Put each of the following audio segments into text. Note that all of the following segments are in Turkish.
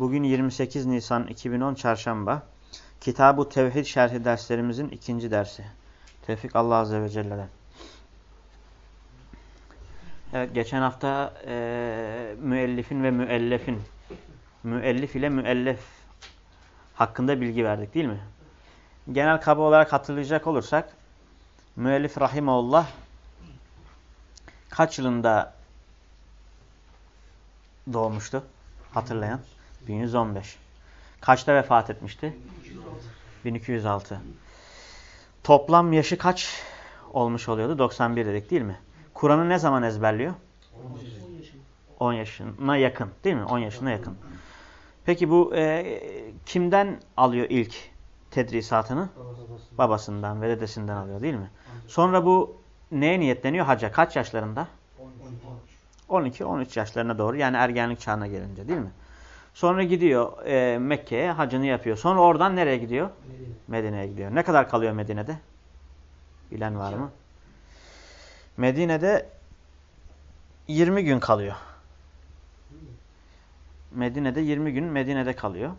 Bugün 28 Nisan 2010 Çarşamba. Kitab-ı Tevhid şerhi derslerimizin ikinci dersi. Tevfik Allah Azze ve Celle'den. Evet geçen hafta e, müellifin ve müellefin müellif ile müellef hakkında bilgi verdik değil mi? Genel kaba olarak hatırlayacak olursak müellif Rahimullah kaç yılında doğmuştu? Hatırlayan. 1115. Kaçta vefat etmişti? 1206. Toplam yaşı kaç olmuş oluyordu? 91 dedik değil mi? Kur'an'ı ne zaman ezberliyor? 10 yaşına yakın değil mi? 10 yaşına yakın. Peki bu e, kimden alıyor ilk tedrisatını? Babasından ve dedesinden alıyor değil mi? Sonra bu neye niyetleniyor? Hacca. Kaç yaşlarında? 12-13 yaşlarına doğru yani ergenlik çağına gelince değil mi? Sonra gidiyor e, Mekke'ye hacını yapıyor. Sonra oradan nereye gidiyor? Medine'ye gidiyor. Ne kadar kalıyor Medine'de? Bilen var mı? Medine'de 20 gün kalıyor. Medine'de 20 gün Medine'de kalıyor.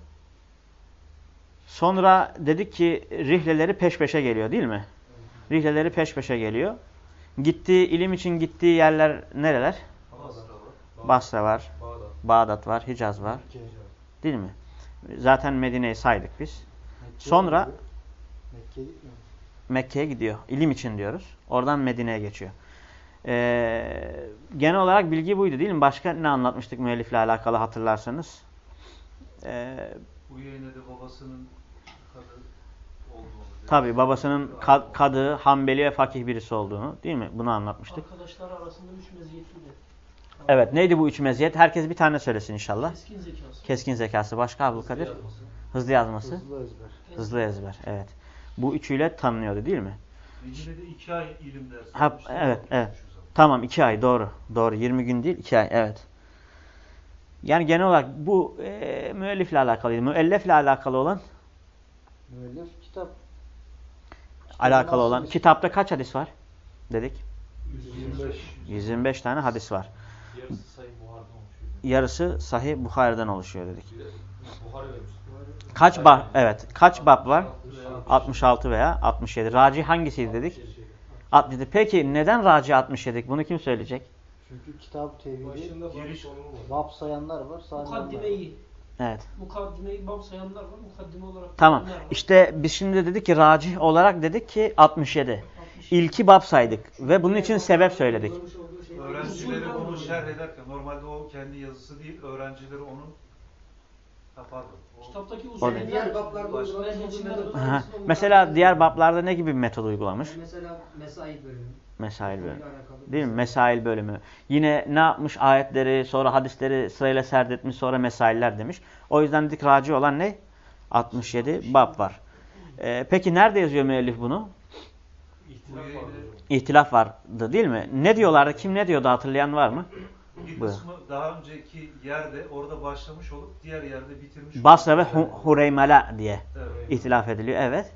Sonra dedik ki rihleleri peş peşe geliyor değil mi? Rihleleri peş peşe geliyor. Gittiği, ilim için gittiği yerler nereler? Basra var, Bağdat var, Hicaz var. Değil mi? Zaten Medine'yi saydık biz. Sonra Mekke'ye gidiyor. İlim için diyoruz. Oradan Medine'ye geçiyor. Ee, genel olarak bilgi buydu değil mi? Başka ne anlatmıştık müellifle alakalı hatırlarsanız? Ee, Bu yayına da babasının kadı olduğunu. Tabi babasının ka kadı, hambeli ve fakih birisi olduğunu değil mi? Bunu anlatmıştık. Arkadaşlar arasında üç meziyetlidir. Evet neydi bu üç meziyet? Herkes bir tane söylesin inşallah. Keskin zekası. Keskin zekası. Başka Abdülkadir? Hızlı yazması. Hızlı ezber. Hızlı ezber. Evet. Bu üçüyle tanınıyordu değil mi? Medine'de iki ay ilim dersi. Ha, evet, evet. Tamam iki ay doğru. Doğru. 20 gün değil iki ay. Evet. Yani genel olarak bu e, müellifle alakalıydı. Müellefle alakalı olan Müellif kitap. alakalı olan. Kitapta kaç hadis var? Dedik. 125. 125 tane hadis var. Yarısı sayı Buhar'dan oluşuyor. Yarısı Sahih Buhari'den oluşuyor dedik. Buhar. Kaç bab evet kaç bab var? 66 veya 67. Raci hangisiydi dedik? 67. Peki neden raci 67? Bunu kim söyleyecek? Çünkü kitap tevhidi Giriş bab sayanlar var. sayanlar var. Mukaddimeyi, Evet. mukaddimeyi bab sayanlar var. Mukaddime olarak Tamam. var. İşte biz şimdi dedik ki racih olarak dedik ki 67. 60. İlki bab saydık ve bunun için sebep söyledik. Öğrencileri onu şerh ederken normalde o kendi yazısı değil öğrencileri onun ha, pardon. O, Kitaptaki usulü diğer bablarda uygulanan Aha. Mesela diğer bablarda ne gibi bir metod uygulamış? Mesela mesai bölümü. Mesail bölümü. Değil mi? Mesail bölümü. Yine ne yapmış? Ayetleri, sonra hadisleri sırayla serdetmiş, sonra mesailler demiş. O yüzden dedik raci olan ne? 67 bab var. Ee, peki nerede yazıyor müellif bunu? İhtilaf vardı değil mi? Ne diyorlardı? Kim ne diyordu hatırlayan var mı? bir kısmı daha önceki yerde orada başlamış olup diğer yerde bitirmiş. Basra ve Hu- Hureymela diye Evet. ihtilaf ediliyor. Evet.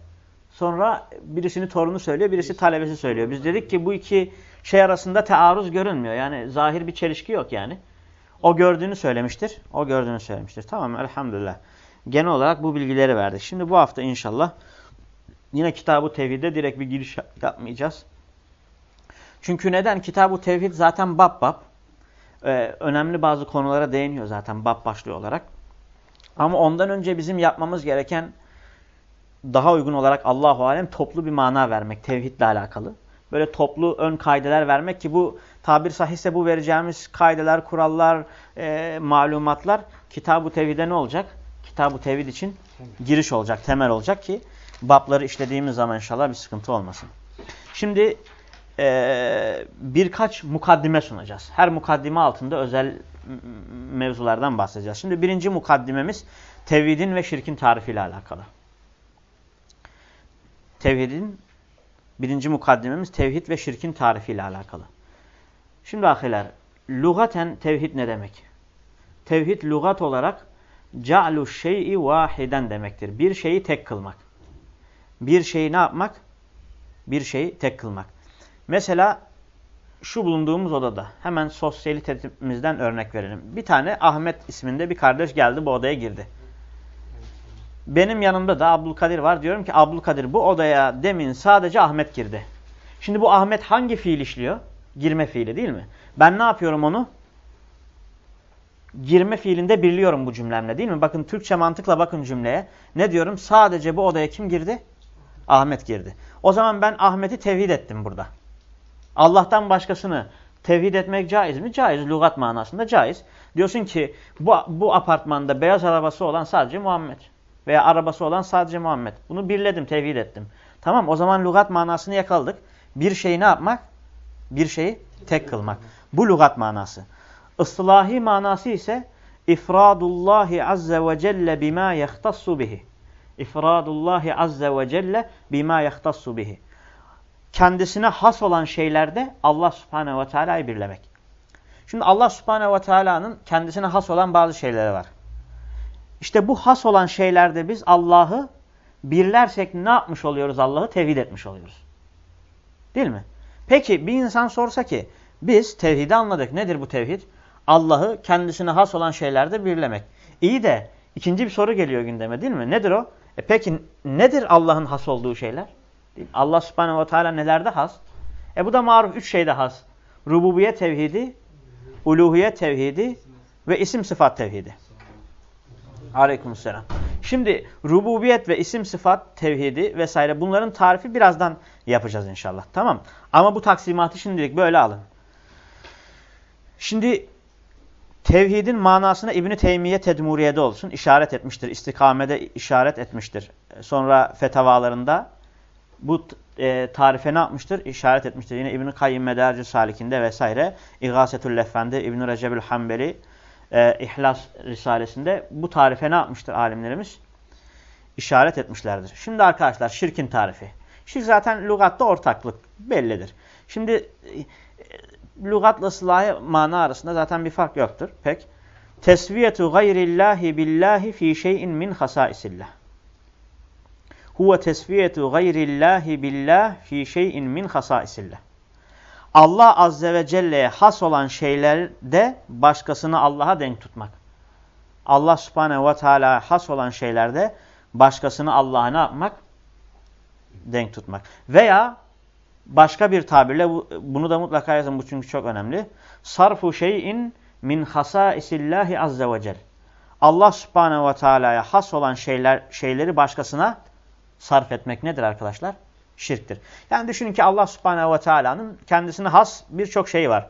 Sonra birisinin torunu söylüyor, birisi talebesi söylüyor. Biz dedik ki bu iki şey arasında tearruz görünmüyor. Yani zahir bir çelişki yok yani. O gördüğünü söylemiştir. O gördüğünü söylemiştir. Tamam elhamdülillah. Genel olarak bu bilgileri verdik. Şimdi bu hafta inşallah yine Kitab-ı Tevhid'e direkt bir giriş yapmayacağız. Çünkü neden? Kitab-ı Tevhid zaten bab bab. Ee, önemli bazı konulara değiniyor zaten bab başlığı olarak. Ama ondan önce bizim yapmamız gereken daha uygun olarak Allahu alem toplu bir mana vermek tevhidle alakalı. Böyle toplu ön kaideler vermek ki bu tabir sahihse bu vereceğimiz kaideler, kurallar, e, malumatlar kitab-ı tevhide ne olacak? Kitab-ı tevhid için giriş olacak, temel olacak ki babları işlediğimiz zaman inşallah bir sıkıntı olmasın. Şimdi e, birkaç mukaddime sunacağız. Her mukaddime altında özel mevzulardan bahsedeceğiz. Şimdi birinci mukaddimemiz tevhidin ve şirkin tarifiyle alakalı. Tevhidin birinci mukaddimemiz tevhid ve şirkin tarifiyle alakalı. Şimdi ahiler, lugaten tevhid ne demek? Tevhid lugat olarak ca'lu şey'i vahiden demektir. Bir şeyi tek kılmak. Bir şeyi ne yapmak? Bir şeyi tek kılmak. Mesela şu bulunduğumuz odada hemen sosyalitemizden örnek verelim. Bir tane Ahmet isminde bir kardeş geldi bu odaya girdi. Benim yanımda da Abdülkadir var. Diyorum ki Abdülkadir bu odaya demin sadece Ahmet girdi. Şimdi bu Ahmet hangi fiil işliyor? Girme fiili değil mi? Ben ne yapıyorum onu? Girme fiilinde birliyorum bu cümlemle değil mi? Bakın Türkçe mantıkla bakın cümleye. Ne diyorum? Sadece bu odaya kim girdi? Ahmet girdi. O zaman ben Ahmet'i tevhid ettim burada. Allah'tan başkasını tevhid etmek caiz mi? Caiz. Lugat manasında caiz. Diyorsun ki bu, bu apartmanda beyaz arabası olan sadece Muhammed. Veya arabası olan sadece Muhammed. Bunu birledim, tevhid ettim. Tamam o zaman lugat manasını yakaladık. Bir şeyi ne yapmak? Bir şeyi tek kılmak. Bu lugat manası. Islahi manası ise ifradullahi azze ve celle bima yahtassu bihi. İfradullahi azze ve celle bima yahtassu bihi. Kendisine has olan şeylerde Allah subhanehu ve teala'yı birlemek. Şimdi Allah subhanehu ve teala'nın kendisine has olan bazı şeyleri var. İşte bu has olan şeylerde biz Allah'ı birlersek ne yapmış oluyoruz Allah'ı? Tevhid etmiş oluyoruz. Değil mi? Peki bir insan sorsa ki biz tevhidi anladık. Nedir bu tevhid? Allah'ı kendisine has olan şeylerde birlemek. İyi de ikinci bir soru geliyor gündeme değil mi? Nedir o? E peki nedir Allah'ın has olduğu şeyler? Allah subhanehu ve teala nelerde has? E bu da maruf üç şeyde has. Rububiyet tevhidi, uluhiyet tevhidi ve isim sıfat tevhidi. Aleykümselam. Şimdi rububiyet ve isim sıfat tevhidi vesaire bunların tarifi birazdan yapacağız inşallah. Tamam. Ama bu taksimatı şimdilik böyle alın. Şimdi tevhidin manasına İbn-i Teymiye Tedmuriye'de olsun işaret etmiştir. İstikamede işaret etmiştir. Sonra fetavalarında bu e, tarife ne yapmıştır? İşaret etmiştir. Yine İbn-i Kayyim Mederci Salikinde vesaire. İgasetül Efendi, İbn-i Recebül Hanbeli, e, İhlas Risalesinde bu tarife ne yapmıştır alimlerimiz? İşaret etmişlerdir. Şimdi arkadaşlar şirkin tarifi. Şirk zaten lügatta ortaklık bellidir. Şimdi e, lügatla ıslahı mana arasında zaten bir fark yoktur. Pek. Tesviyetu gayrillahi billahi fi şeyin min hasaisillah. Huve tesviyetu gayrillahi billah fi şeyin min hasaisillah. Allah Azze ve Celle'ye has olan şeylerde başkasını Allah'a denk tutmak. Allah Subhanehu ve Teala'ya has olan şeylerde başkasını Allah'a ne yapmak? Denk tutmak. Veya başka bir tabirle bunu da mutlaka yazın bu çünkü çok önemli. Sarfu şeyin min hasaisillahi azze ve cel. Allah Subhanehu ve Teala'ya has olan şeyler şeyleri başkasına sarf etmek nedir arkadaşlar? şirktir. Yani düşünün ki Allah subhanehu ve teala'nın kendisine has birçok şeyi var.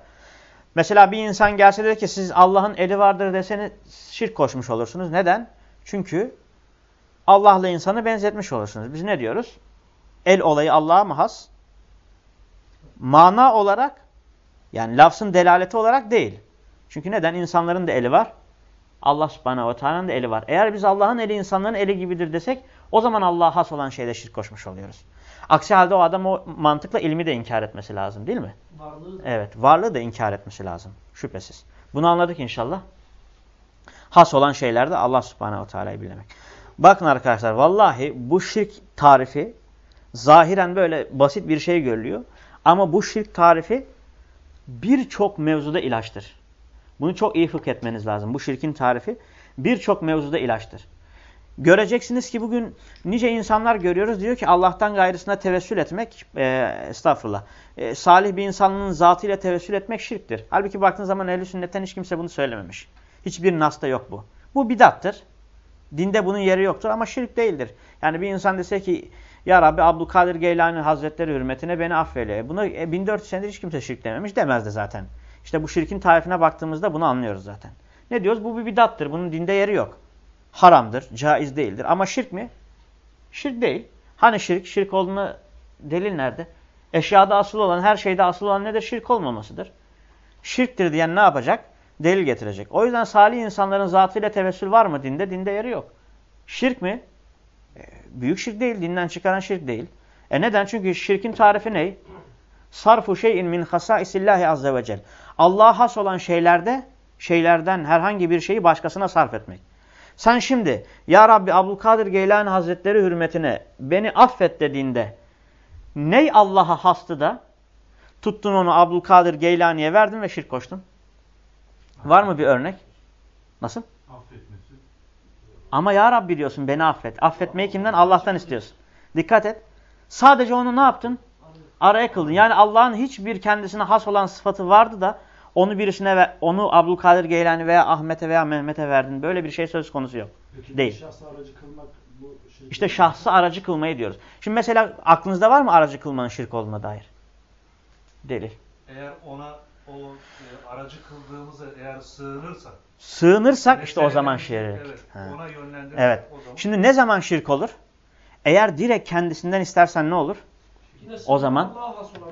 Mesela bir insan gelse de ki siz Allah'ın eli vardır deseniz şirk koşmuş olursunuz. Neden? Çünkü Allah'la insanı benzetmiş olursunuz. Biz ne diyoruz? El olayı Allah'a mı has? Mana olarak yani lafzın delaleti olarak değil. Çünkü neden? İnsanların da eli var. Allah subhanehu ve teala'nın da eli var. Eğer biz Allah'ın eli insanların eli gibidir desek o zaman Allah'a has olan şeyde şirk koşmuş oluyoruz. Aksi halde o adam o mantıkla ilmi de inkar etmesi lazım değil mi? Varlığı. Evet. Varlığı da inkar etmesi lazım. Şüphesiz. Bunu anladık inşallah. Has olan şeylerde Allah subhanehu ve teala'yı bilmek. Bakın arkadaşlar vallahi bu şirk tarifi zahiren böyle basit bir şey görülüyor. Ama bu şirk tarifi birçok mevzuda ilaçtır. Bunu çok iyi fıkh etmeniz lazım. Bu şirkin tarifi birçok mevzuda ilaçtır. Göreceksiniz ki bugün nice insanlar görüyoruz. Diyor ki Allah'tan gayrısına tevessül etmek, e, estağfurullah, e, salih bir insanın zatıyla tevessül etmek şirktir. Halbuki baktığın zaman ehl sünnetten hiç kimse bunu söylememiş. Hiçbir nasta yok bu. Bu bidattır. Dinde bunun yeri yoktur ama şirk değildir. Yani bir insan dese ki ya Rabbi Abdülkadir Geylani Hazretleri hürmetine beni affeyle. Buna e, 1400 senedir hiç kimse şirk dememiş demez de zaten. İşte bu şirkin tarifine baktığımızda bunu anlıyoruz zaten. Ne diyoruz? Bu bir bidattır. Bunun dinde yeri yok haramdır, caiz değildir. Ama şirk mi? Şirk değil. Hani şirk? Şirk olduğunu delil nerede? Eşyada asıl olan, her şeyde asıl olan nedir? Şirk olmamasıdır. Şirktir diyen ne yapacak? delil getirecek. O yüzden salih insanların zatıyla tevessül var mı dinde? Dinde yeri yok. Şirk mi? E, büyük şirk değil. Dinden çıkaran şirk değil. E neden? Çünkü şirkin tarifi ne? Sarfu şeyin min hasaisillahi azze ve cel. Allah'a has olan şeylerde, şeylerden herhangi bir şeyi başkasına sarf etmek. Sen şimdi Ya Rabbi Abdülkadir Geylani Hazretleri hürmetine beni affet dediğinde ney Allah'a hastı da tuttun onu Abdülkadir Geylani'ye verdin ve şirk koştun? Var mı bir örnek? Nasıl? Affetmesi. Ama Ya Rabbi diyorsun beni affet. Affetmeyi kimden? Allah'tan istiyorsun. Dikkat et. Sadece onu ne yaptın? Araya kıldın. Yani Allah'ın hiçbir kendisine has olan sıfatı vardı da onu birisine ve onu Abdülkadir Geylani veya Ahmet'e veya Mehmet'e verdin. Böyle bir şey söz konusu yok. Peki Değil. şahsı aracı kılmak bu şey İşte şahsı aracı kılmayı diyoruz. Şimdi mesela aklınızda var mı aracı kılmanın şirk olduğuna dair? Delil. Eğer ona o e, aracı kıldığımızı eğer sığınırsak Sığınırsak işte o zaman şirk. Evet. Ha. Ona yönlendirmek Evet. o zaman. Şimdi ne zaman şirk olur? Eğer direkt kendisinden istersen ne olur? Yine O zaman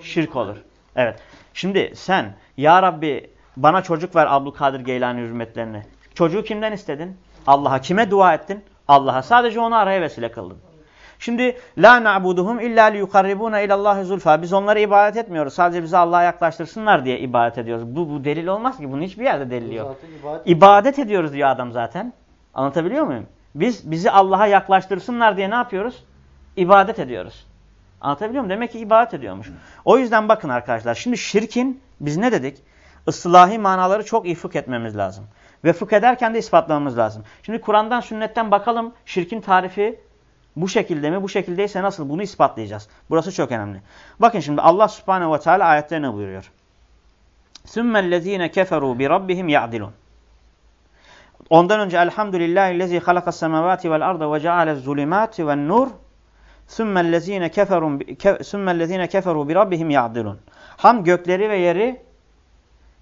Şirk olur. Evet. Şimdi sen Ya Rabbi bana çocuk ver Abdülkadir Geylani hürmetlerini. Çocuğu kimden istedin? Allah'a. Kime dua ettin? Allah'a. Sadece onu araya vesile kıldın. Şimdi la na'buduhum illa liyukarribuna ilallahi zulfa. Biz onları ibadet etmiyoruz. Sadece bizi Allah'a yaklaştırsınlar diye ibadet ediyoruz. Bu, bu delil olmaz ki. Bunun hiçbir yerde delili yok. İbadet. İbadet ediyoruz diyor adam zaten. Anlatabiliyor muyum? Biz bizi Allah'a yaklaştırsınlar diye ne yapıyoruz? İbadet ediyoruz. Anlatabiliyor muyum? Demek ki ibadet ediyormuş. O yüzden bakın arkadaşlar. Şimdi şirkin biz ne dedik? Islahi manaları çok iyi fıkh etmemiz lazım. Ve fıkh ederken de ispatlamamız lazım. Şimdi Kur'an'dan sünnetten bakalım şirkin tarifi bu şekilde mi? Bu şekildeyse nasıl? Bunu ispatlayacağız. Burası çok önemli. Bakın şimdi Allah subhanehu ve teala ayetlerine buyuruyor. ثُمَّ الَّذ۪ينَ كَفَرُوا بِرَبِّهِمْ يَعْدِلُونَ Ondan önce elhamdülillahillezî halakas semavati vel arda ve cealez zulümati ven nur sümmellezîne keferun sümmellezîne keferu bi rabbihim ya'dilun. Ham gökleri ve yeri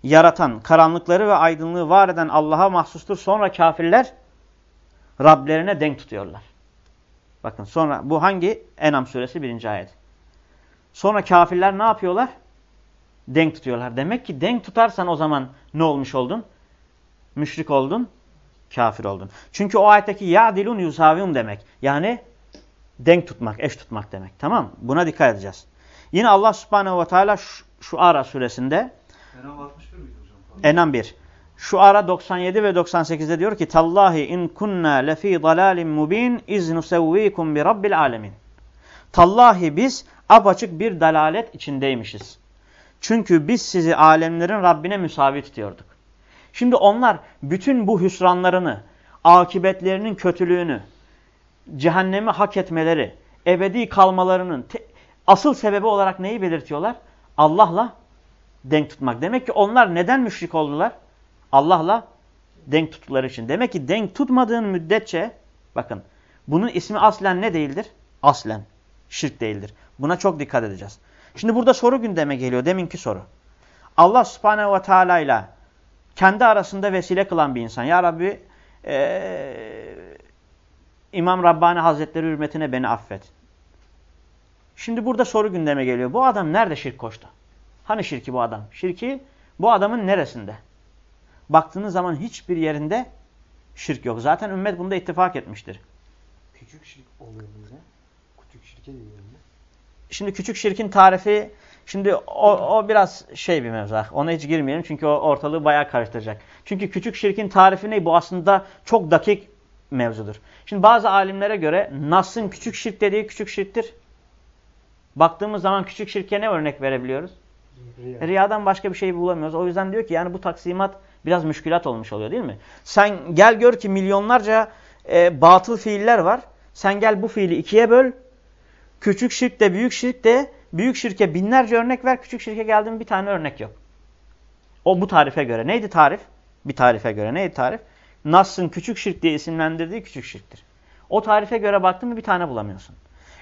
yaratan, karanlıkları ve aydınlığı var eden Allah'a mahsustur. Sonra kafirler Rablerine denk tutuyorlar. Bakın sonra bu hangi? Enam suresi birinci ayet. Sonra kafirler ne yapıyorlar? Denk tutuyorlar. Demek ki denk tutarsan o zaman ne olmuş oldun? Müşrik oldun, kafir oldun. Çünkü o ayetteki ya'dilun yusaviyun demek. Yani denk tutmak, eş tutmak demek. Tamam Buna dikkat edeceğiz. Yine Allah subhanehu ve teala şu, şu ara suresinde Enam 61 miydi hocam? Enam 1. Şu ara 97 ve 98'de diyor ki Tallahi in kunna lefi dalalin mubin iz nusevvikum bi rabbil alemin. Tallahi biz apaçık bir dalalet içindeymişiz. Çünkü biz sizi alemlerin Rabbine müsavi tutuyorduk. Şimdi onlar bütün bu hüsranlarını, akıbetlerinin kötülüğünü, cehennemi hak etmeleri, ebedi kalmalarının asıl sebebi olarak neyi belirtiyorlar? Allah'la denk tutmak. Demek ki onlar neden müşrik oldular? Allah'la denk tuttukları için. Demek ki denk tutmadığın müddetçe bakın bunun ismi aslen ne değildir? Aslen şirk değildir. Buna çok dikkat edeceğiz. Şimdi burada soru gündeme geliyor. Deminki soru. Allah subhanehu ve teala ile kendi arasında vesile kılan bir insan. Ya Rabbi ee, İmam Rabbani Hazretleri hürmetine beni affet. Şimdi burada soru gündeme geliyor. Bu adam nerede şirk koştu? Hani şirki bu adam? Şirki bu adamın neresinde? Baktığınız zaman hiçbir yerinde şirk yok. Zaten ümmet bunda ittifak etmiştir. Küçük şirk oluyor bize. Küçük şirke diyor. Şimdi küçük şirkin tarifi, şimdi o, o biraz şey bir mevzu. Ona hiç girmeyelim çünkü o ortalığı bayağı karıştıracak. Çünkü küçük şirkin tarifi ne? Bu aslında çok dakik mevzudur. Şimdi bazı alimlere göre Nas'ın küçük şirk dediği küçük şirktir. Baktığımız zaman küçük şirke ne örnek verebiliyoruz? Riya. Riyadan başka bir şey bulamıyoruz. O yüzden diyor ki yani bu taksimat biraz müşkülat olmuş oluyor değil mi? Sen gel gör ki milyonlarca e, batıl fiiller var. Sen gel bu fiili ikiye böl. Küçük şirk de büyük şirk de büyük şirke binlerce örnek ver. Küçük şirke geldiğinde bir tane örnek yok. O bu tarife göre. Neydi tarif? Bir tarife göre. Neydi tarif? Nas'ın küçük şirk diye isimlendirdiği küçük şirktir. O tarife göre baktın mı bir tane bulamıyorsun.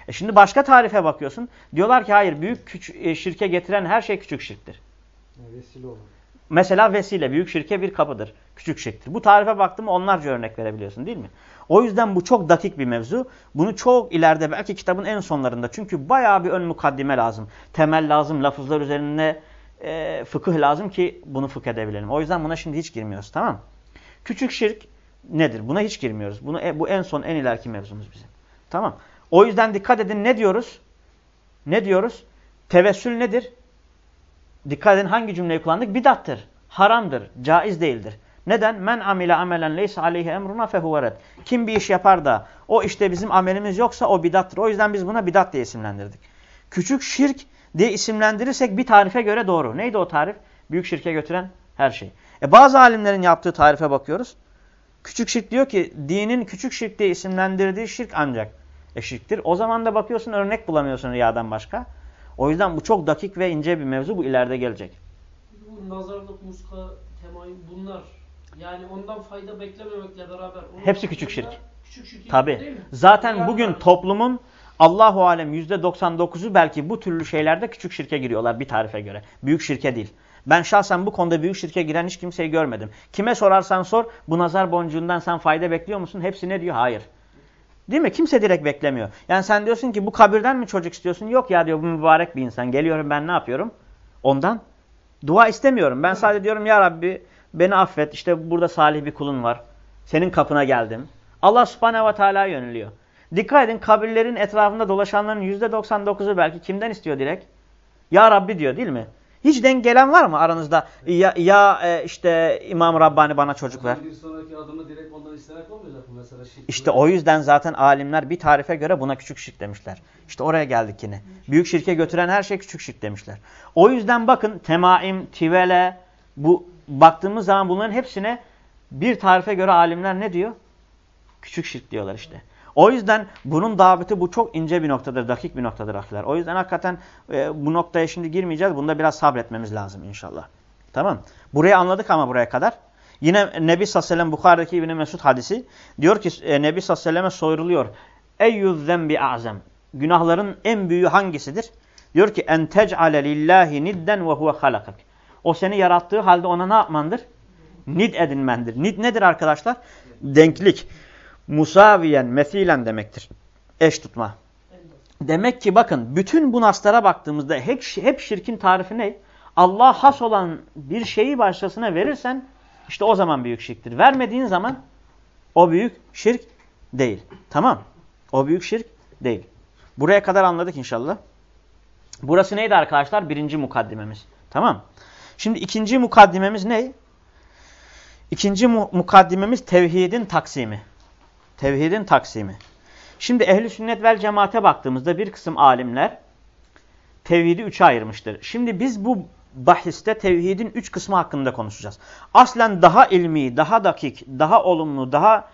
E şimdi başka tarife bakıyorsun. Diyorlar ki hayır büyük küçük, e, şirke getiren her şey küçük şirktir. Vesile olan. Mesela vesile büyük şirke bir kapıdır. Küçük şirktir. Bu tarife baktım onlarca örnek verebiliyorsun değil mi? O yüzden bu çok dakik bir mevzu. Bunu çok ileride belki kitabın en sonlarında. Çünkü bayağı bir ön mukaddime lazım. Temel lazım. Lafızlar üzerine e, fıkıh lazım ki bunu fıkh edebilelim. O yüzden buna şimdi hiç girmiyoruz tamam mı? Küçük şirk nedir? Buna hiç girmiyoruz. Bunu, e, bu en son en ileriki mevzumuz bizim. Tamam. O yüzden dikkat edin ne diyoruz? Ne diyoruz? Tevessül nedir? Dikkat edin hangi cümleyi kullandık? Bidattır. Haramdır. Caiz değildir. Neden? Men amile amelen leysa aleyhi emruna fehuvaret. Kim bir iş yapar da o işte bizim amelimiz yoksa o bidattır. O yüzden biz buna bidat diye isimlendirdik. Küçük şirk diye isimlendirirsek bir tarife göre doğru. Neydi o tarif? Büyük şirke götüren her şey. E bazı alimlerin yaptığı tarife bakıyoruz. Küçük şirk diyor ki dinin küçük şirk diye isimlendirdiği şirk ancak eşirktir. O zaman da bakıyorsun örnek bulamıyorsun riyadan başka. O yüzden bu çok dakik ve ince bir mevzu. Bu ileride gelecek. Bu nazarlık, muska, temayül bunlar. Yani ondan fayda beklememekle beraber. Hepsi küçük şirk. Küçük şirk Tabi. Zaten Yani bugün var. toplumun Allahu alem %99'u belki bu türlü şeylerde küçük şirke giriyorlar bir tarife göre. Büyük şirke değil. Ben şahsen bu konuda büyük şirke giren hiç kimseyi görmedim. Kime sorarsan sor bu nazar boncuğundan sen fayda bekliyor musun? Hepsi ne diyor? Hayır. Değil mi? Kimse direkt beklemiyor. Yani sen diyorsun ki bu kabirden mi çocuk istiyorsun? Yok ya diyor bu mübarek bir insan. Geliyorum ben ne yapıyorum? Ondan dua istemiyorum. Ben sadece diyorum ya Rabbi beni affet. İşte burada salih bir kulun var. Senin kapına geldim. Allah subhanehu ve teala yöneliyor. Dikkat edin kabirlerin etrafında dolaşanların %99'u belki kimden istiyor direkt? Ya Rabbi diyor değil mi? Hiç denk gelen var mı aranızda? Ya, ya e, işte İmam Rabbani bana çocuk ver. Bir sonraki adımı direkt ondan istemek olmayacak mı mesela? Şirk İşte o yüzden zaten alimler bir tarife göre buna küçük şirk demişler. İşte oraya geldik yine. Büyük şirke götüren her şey küçük şirk demişler. O yüzden bakın temaim, tivele bu baktığımız zaman bunların hepsine bir tarife göre alimler ne diyor? Küçük şirk diyorlar işte. O yüzden bunun daveti bu çok ince bir noktadır, dakik bir noktadır ahiler. O yüzden hakikaten e, bu noktaya şimdi girmeyeceğiz. Bunda biraz sabretmemiz lazım inşallah. Tamam. Burayı anladık ama buraya kadar. Yine Nebi sallallahu aleyhi ve Bukhari'deki İbn Mesud hadisi diyor ki e, Nebi sallallahu aleyhi ve selleme zembi azem. Günahların en büyüğü hangisidir? Diyor ki en tec'ale lillahi nidden ve huve halakak. O seni yarattığı halde ona ne yapmandır? Nid edinmendir. Nid nedir arkadaşlar? Denklik. Musaviyen, mesilen demektir. Eş tutma. Demek ki bakın bütün bu naslara baktığımızda hep, hep şirkin tarifi ne? Allah has olan bir şeyi başkasına verirsen işte o zaman büyük şirktir. Vermediğin zaman o büyük şirk değil. Tamam. O büyük şirk değil. Buraya kadar anladık inşallah. Burası neydi arkadaşlar? Birinci mukaddimemiz. Tamam. Şimdi ikinci mukaddimemiz ne? İkinci mu mukaddimemiz tevhidin taksimi. Tevhidin taksimi. Şimdi ehli sünnet vel cemaate baktığımızda bir kısım alimler tevhidi üçe ayırmıştır. Şimdi biz bu bahiste tevhidin üç kısmı hakkında konuşacağız. Aslen daha ilmi, daha dakik, daha olumlu, daha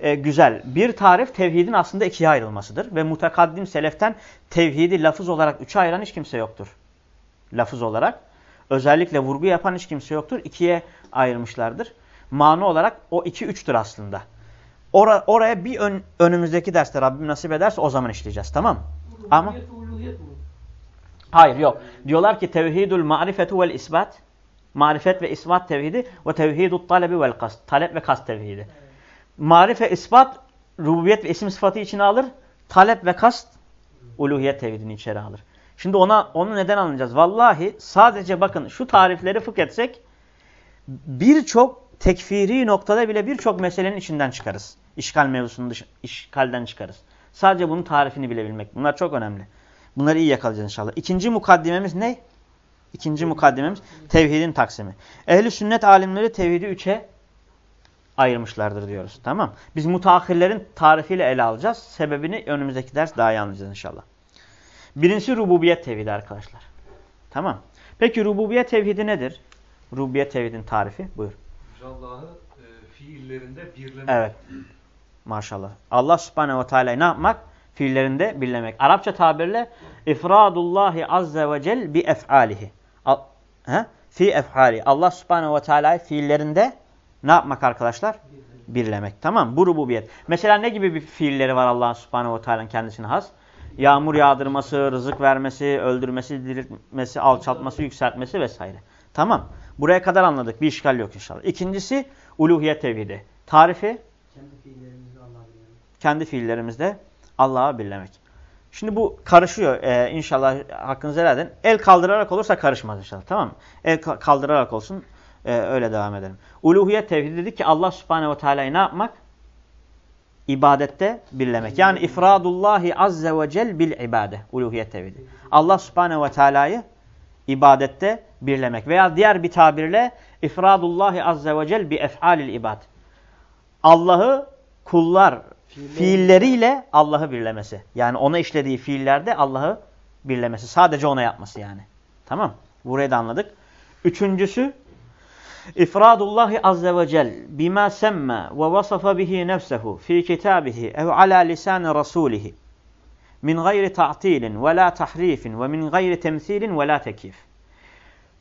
e, güzel bir tarif tevhidin aslında ikiye ayrılmasıdır. Ve mutakaddim seleften tevhidi lafız olarak üçe ayıran hiç kimse yoktur. Lafız olarak. Özellikle vurgu yapan hiç kimse yoktur. İkiye ayırmışlardır. Manu olarak o iki üçtür aslında. Ora, oraya bir ön, önümüzdeki derste Rabbim nasip ederse o zaman işleyeceğiz. Tamam Ama uluhiyet mi? hayır yok. Diyorlar ki tevhidul marifetu vel isbat. Marifet ve isbat tevhidi ve tevhidut talebi vel kast. Talep ve kast tevhidi. Marife ispat rububiyet ve isim sıfatı içine alır. Talep ve kast uluhiyet tevhidini içeri alır. Şimdi ona onu neden anlayacağız? Vallahi sadece bakın şu tarifleri fıkh etsek birçok tekfiri noktada bile birçok meselenin içinden çıkarız. İşgal mevzusunun dış, işgalden çıkarız. Sadece bunun tarifini bilebilmek. Bunlar çok önemli. Bunları iyi yakalayacağız inşallah. İkinci mukaddimemiz ne? İkinci mukaddimemiz tevhidin taksimi. Ehli sünnet alimleri tevhidi üçe ayırmışlardır diyoruz. Tamam. Biz mutahhirlerin tarifiyle ele alacağız. Sebebini önümüzdeki ders daha iyi anlayacağız inşallah. Birincisi rububiyet tevhidi arkadaşlar. Tamam. Peki rububiyet tevhidi nedir? Rububiyet tevhidin tarifi. Buyur. Allah'ı e, fiillerinde birlemek. Evet. Maşallah. Allah subhanehu ve teala'yı ne yapmak? Fiillerinde birlemek. Arapça tabirle ifradullahi azze ve cel bi ef'alihi. Al- He? Fi ef'ali. Allah subhanehu ve teala'yı fiillerinde ne yapmak arkadaşlar? Birlemek. Tamam Bu rububiyet. Mesela ne gibi bir fiilleri var Allah subhanehu ve teala'nın kendisine has? Yağmur yağdırması, rızık vermesi, öldürmesi, diriltmesi, alçaltması, yükseltmesi vesaire. Tamam. Buraya kadar anladık. Bir işgal yok inşallah. İkincisi uluhiyet tevhidi. Tarifi Kendi fiillerimizle Allah'a bilelim. kendi fiillerimizde Allah'a birlemek. Şimdi bu karışıyor e, inşallah hakkınızı helal edin. El kaldırarak olursa karışmaz inşallah tamam mı? El ka- kaldırarak olsun e, öyle devam edelim. Uluhiyet tevhidi dedik ki Allah subhanehu ve teala'yı ne yapmak? İbadette birlemek. Yani ifradullahi azze ve cel bil ibade. Uluhiyet tevhidi. Allah subhanehu ve teala'yı ibadette birlemek. Veya diğer bir tabirle ifradullahi azze ve cel bi ef'alil ibad. Allah'ı kullar fiilleriyle Allah'ı birlemesi. Yani ona işlediği fiillerde Allah'ı birlemesi. Sadece ona yapması yani. Tamam. Burayı da anladık. Üçüncüsü İfradullahi azze ve cel bima semme ve vasafa bihi nefsehu fi kitabihi ev ala lisan rasulihi min gayri ta'tilin ve la tahrifin ve min gayri temsilin ve la tekif.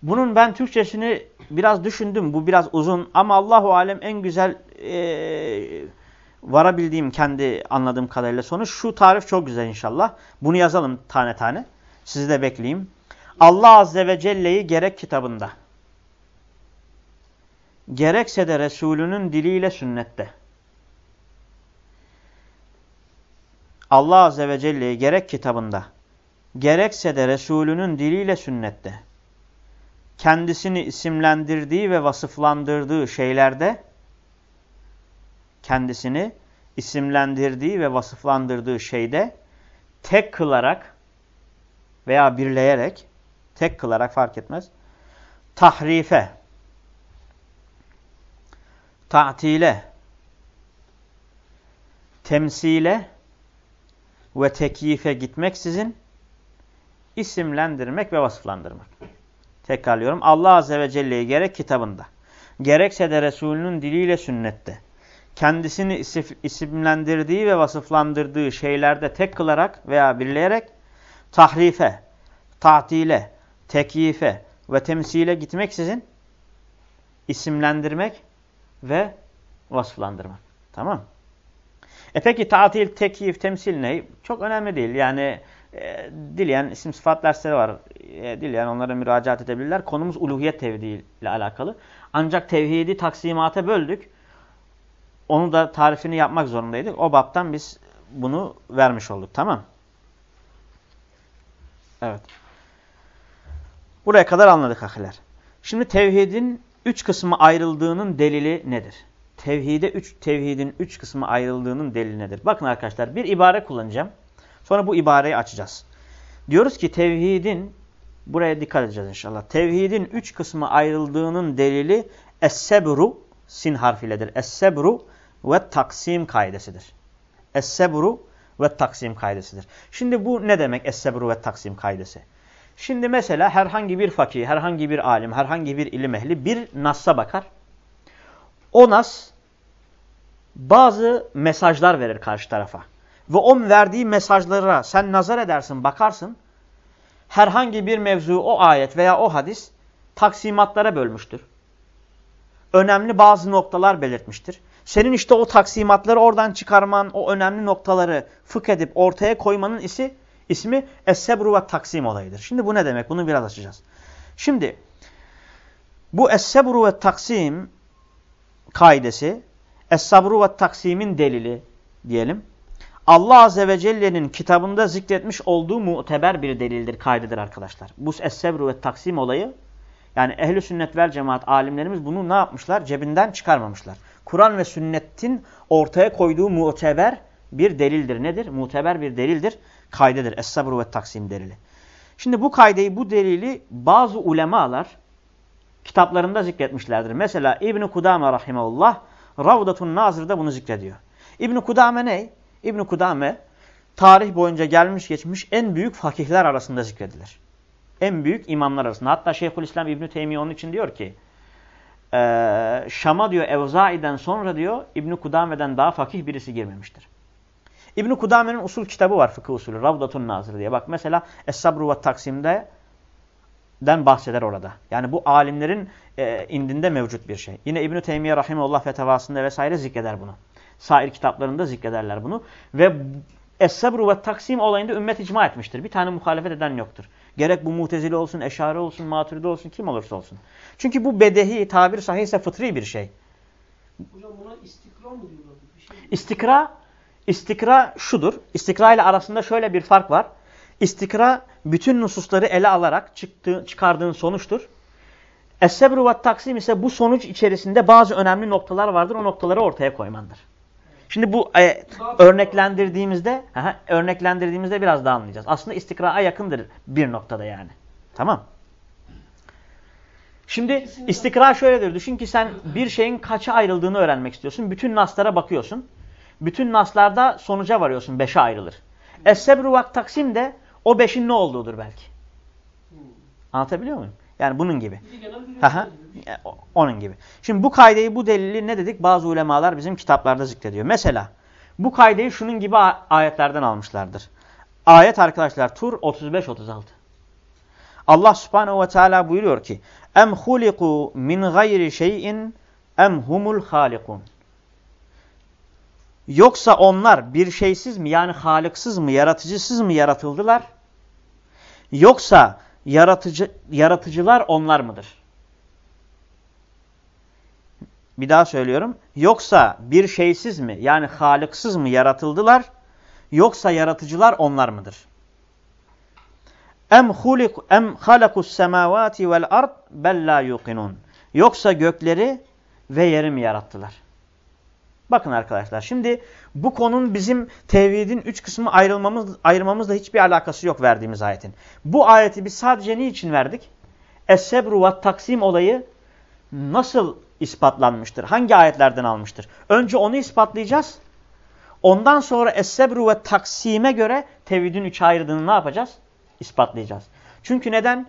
Bunun ben Türkçesini biraz düşündüm. Bu biraz uzun ama Allahu alem en güzel e, varabildiğim kendi anladığım kadarıyla sonuç şu tarif çok güzel inşallah. Bunu yazalım tane tane. Sizi de bekleyeyim. Allah azze ve celle'yi gerek kitabında gerekse de Resulünün diliyle sünnette. Allah Azze ve Celle'yi gerek kitabında, gerekse de Resulünün diliyle sünnette, kendisini isimlendirdiği ve vasıflandırdığı şeylerde, kendisini isimlendirdiği ve vasıflandırdığı şeyde, tek kılarak veya birleyerek, tek kılarak fark etmez, tahrife, ta'tile, temsile ve tekyife gitmeksizin isimlendirmek ve vasıflandırmak. Tekrarlıyorum. Allah Azze ve Celle'yi gerek kitabında, gerekse de Resulünün diliyle sünnette, kendisini isimlendirdiği ve vasıflandırdığı şeylerde tek kılarak veya birleyerek tahrife, ta'tile, tekyife ve temsile gitmeksizin isimlendirmek ve vasıflandırmak. Tamam E peki tatil, tekyif, temsil ne? Çok önemli değil. Yani e, dileyen isim sıfat dersleri var. E, dileyen onlara müracaat edebilirler. Konumuz uluhiyet tevhidi ile alakalı. Ancak tevhidi taksimata böldük. Onu da tarifini yapmak zorundaydık. O baptan biz bunu vermiş olduk. Tamam Evet. Buraya kadar anladık ahiler. Şimdi tevhidin üç kısmı ayrıldığının delili nedir? Tevhide üç, tevhidin üç kısmı ayrıldığının delili nedir? Bakın arkadaşlar bir ibare kullanacağım. Sonra bu ibareyi açacağız. Diyoruz ki tevhidin, buraya dikkat edeceğiz inşallah. Tevhidin üç kısmı ayrıldığının delili es-sebru, sin harfiyledir. Es-sebru ve taksim kaidesidir. Es-sebru ve taksim kaidesidir. Şimdi bu ne demek es-sebru ve taksim kaidesi? Şimdi mesela herhangi bir fakir, herhangi bir alim, herhangi bir ilim ehli bir nassa bakar. O nas bazı mesajlar verir karşı tarafa. Ve o verdiği mesajlara sen nazar edersin, bakarsın. Herhangi bir mevzu o ayet veya o hadis taksimatlara bölmüştür. Önemli bazı noktalar belirtmiştir. Senin işte o taksimatları oradan çıkarman, o önemli noktaları fıkh edip ortaya koymanın isi ismi Es-Sebru ve Taksim olayıdır. Şimdi bu ne demek? Bunu biraz açacağız. Şimdi bu Es-Sebru ve Taksim kaidesi Es-Sabru ve Taksim'in delili diyelim. Allah Azze ve Celle'nin kitabında zikretmiş olduğu muteber bir delildir, kaydedir arkadaşlar. Bu Es-Sebru ve Taksim olayı yani ehli sünnet vel cemaat alimlerimiz bunu ne yapmışlar? Cebinden çıkarmamışlar. Kur'an ve sünnetin ortaya koyduğu muteber bir delildir. Nedir? Muteber bir delildir kaydedir. Es-sabru ve taksim delili. Şimdi bu kaydeyi, bu delili bazı ulemalar kitaplarında zikretmişlerdir. Mesela İbn-i Kudame rahimeullah Ravdatun Nazır'da bunu zikrediyor. İbn-i Kudame ne? İbn-i Kudame tarih boyunca gelmiş geçmiş en büyük fakihler arasında zikredilir. En büyük imamlar arasında. Hatta Şeyhülislam İbn-i Teymiye onun için diyor ki e, Şam'a diyor Evzai'den sonra diyor İbn-i Kudame'den daha fakih birisi girmemiştir. İbn-i Kudame'nin usul kitabı var fıkıh usulü. Ravdatun Nazır diye. Bak mesela Es-Sabru ve Taksim'de den bahseder orada. Yani bu alimlerin e, indinde mevcut bir şey. Yine İbn-i Teymiye Rahimullah fetavasında vesaire zikreder bunu. Sair kitaplarında zikrederler bunu. Ve Es-Sabru ve Taksim olayında ümmet icma etmiştir. Bir tane muhalefet eden yoktur. Gerek bu mutezili olsun, eşari olsun, maturidi olsun, kim olursa olsun. Çünkü bu bedehi, tabir sahihse fıtri bir şey. Hocam buna istikra mı diyorlar? Şey İstikra İstikra şudur. İstikra ile arasında şöyle bir fark var. İstikra bütün nususları ele alarak çıktığı, çıkardığın sonuçtur. Es-sebru ve taksim ise bu sonuç içerisinde bazı önemli noktalar vardır. O noktaları ortaya koymandır. Şimdi bu e, örneklendirdiğimizde aha, örneklendirdiğimizde biraz daha anlayacağız. Aslında istikraya yakındır bir noktada yani. Tamam. Şimdi istikra şöyledir. Düşün ki sen bir şeyin kaça ayrıldığını öğrenmek istiyorsun. Bütün naslara bakıyorsun. Bütün naslarda sonuca varıyorsun. Beşe ayrılır. Es-sebru ve taksim de o beşin ne olduğudur belki. Anlatabiliyor muyum? Yani bunun gibi. Onun gibi. Şimdi bu kaydeyi, bu delili ne dedik? Bazı ulemalar bizim kitaplarda zikrediyor. Mesela bu kaydeyi şunun gibi ayetlerden almışlardır. Ayet arkadaşlar Tur 35-36. Allah subhanehu ve teala buyuruyor ki Em huliku min gayri şeyin em humul halikun. Yoksa onlar bir şeysiz mi yani haliksız mı, yaratıcısız mı yaratıldılar? Yoksa yaratıcı, yaratıcılar onlar mıdır? Bir daha söylüyorum. Yoksa bir şeysiz mi yani haliksız mı yaratıldılar? Yoksa yaratıcılar onlar mıdır? Em hulik em halakus semavati vel ard bel la yuqinun. Yoksa gökleri ve yeri mi yarattılar? Bakın arkadaşlar şimdi bu konunun bizim tevhidin üç kısmı ayrılmamız, ayırmamızla hiçbir alakası yok verdiğimiz ayetin. Bu ayeti biz sadece niçin verdik? Es-sebru taksim olayı nasıl ispatlanmıştır? Hangi ayetlerden almıştır? Önce onu ispatlayacağız. Ondan sonra es-sebru ve taksime göre tevhidin üç ayrıldığını ne yapacağız? İspatlayacağız. Çünkü neden?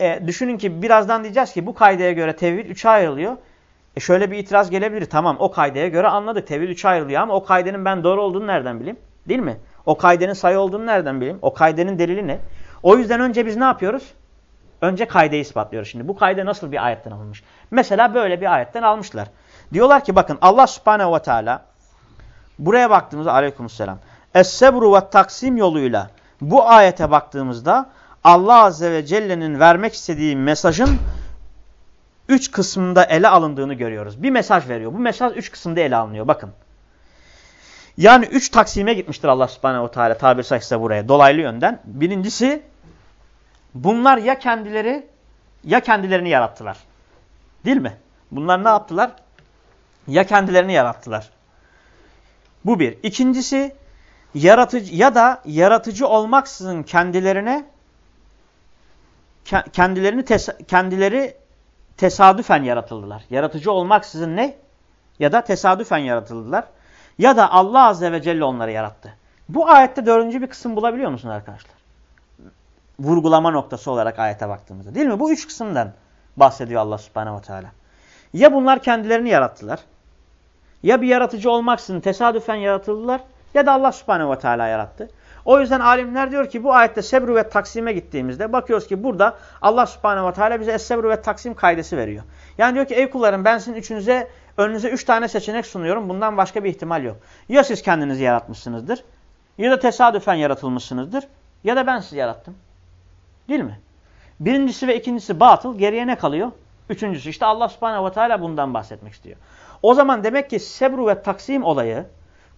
E, düşünün ki birazdan diyeceğiz ki bu kaydaya göre tevhid üçe ayrılıyor. E şöyle bir itiraz gelebilir. Tamam o kaydaya göre anladık. Tevhid üçe ayrılıyor ama o kaydenin ben doğru olduğunu nereden bileyim? Değil mi? O kaydenin sayı olduğunu nereden bileyim? O kaydenin delili ne? O yüzden önce biz ne yapıyoruz? Önce kaydeyi ispatlıyoruz şimdi. Bu kayde nasıl bir ayetten alınmış? Mesela böyle bir ayetten almışlar. Diyorlar ki bakın Allah subhanehu ve teala buraya baktığımızda aleykümselam. Es-sebru ve taksim yoluyla bu ayete baktığımızda Allah azze ve celle'nin vermek istediği mesajın üç kısmında ele alındığını görüyoruz. Bir mesaj veriyor. Bu mesaj üç kısımda ele alınıyor. Bakın. Yani üç taksime gitmiştir Allah subhanehu teala tabir sayısı buraya dolaylı yönden. Birincisi bunlar ya kendileri ya kendilerini yarattılar. Değil mi? Bunlar ne yaptılar? Ya kendilerini yarattılar. Bu bir. İkincisi yaratıcı ya da yaratıcı olmaksızın kendilerine kendilerini kendileri tesadüfen yaratıldılar. Yaratıcı olmaksızın ne? Ya da tesadüfen yaratıldılar. Ya da Allah Azze ve Celle onları yarattı. Bu ayette dördüncü bir kısım bulabiliyor musunuz arkadaşlar? Vurgulama noktası olarak ayete baktığımızda. Değil mi? Bu üç kısımdan bahsediyor Allah Subhanahu ve Teala. Ya bunlar kendilerini yarattılar. Ya bir yaratıcı olmaksızın tesadüfen yaratıldılar. Ya da Allah Subhanahu ve Teala yarattı. O yüzden alimler diyor ki bu ayette sebru ve taksime gittiğimizde bakıyoruz ki burada Allah subhanehu ve teala bize es-sebru ve taksim kaidesi veriyor. Yani diyor ki ey kullarım ben sizin üçünüze önünüze üç tane seçenek sunuyorum. Bundan başka bir ihtimal yok. Ya siz kendinizi yaratmışsınızdır ya da tesadüfen yaratılmışsınızdır ya da ben sizi yarattım. Değil mi? Birincisi ve ikincisi batıl geriye ne kalıyor? Üçüncüsü işte Allah subhanehu ve teala bundan bahsetmek istiyor. O zaman demek ki sebru ve taksim olayı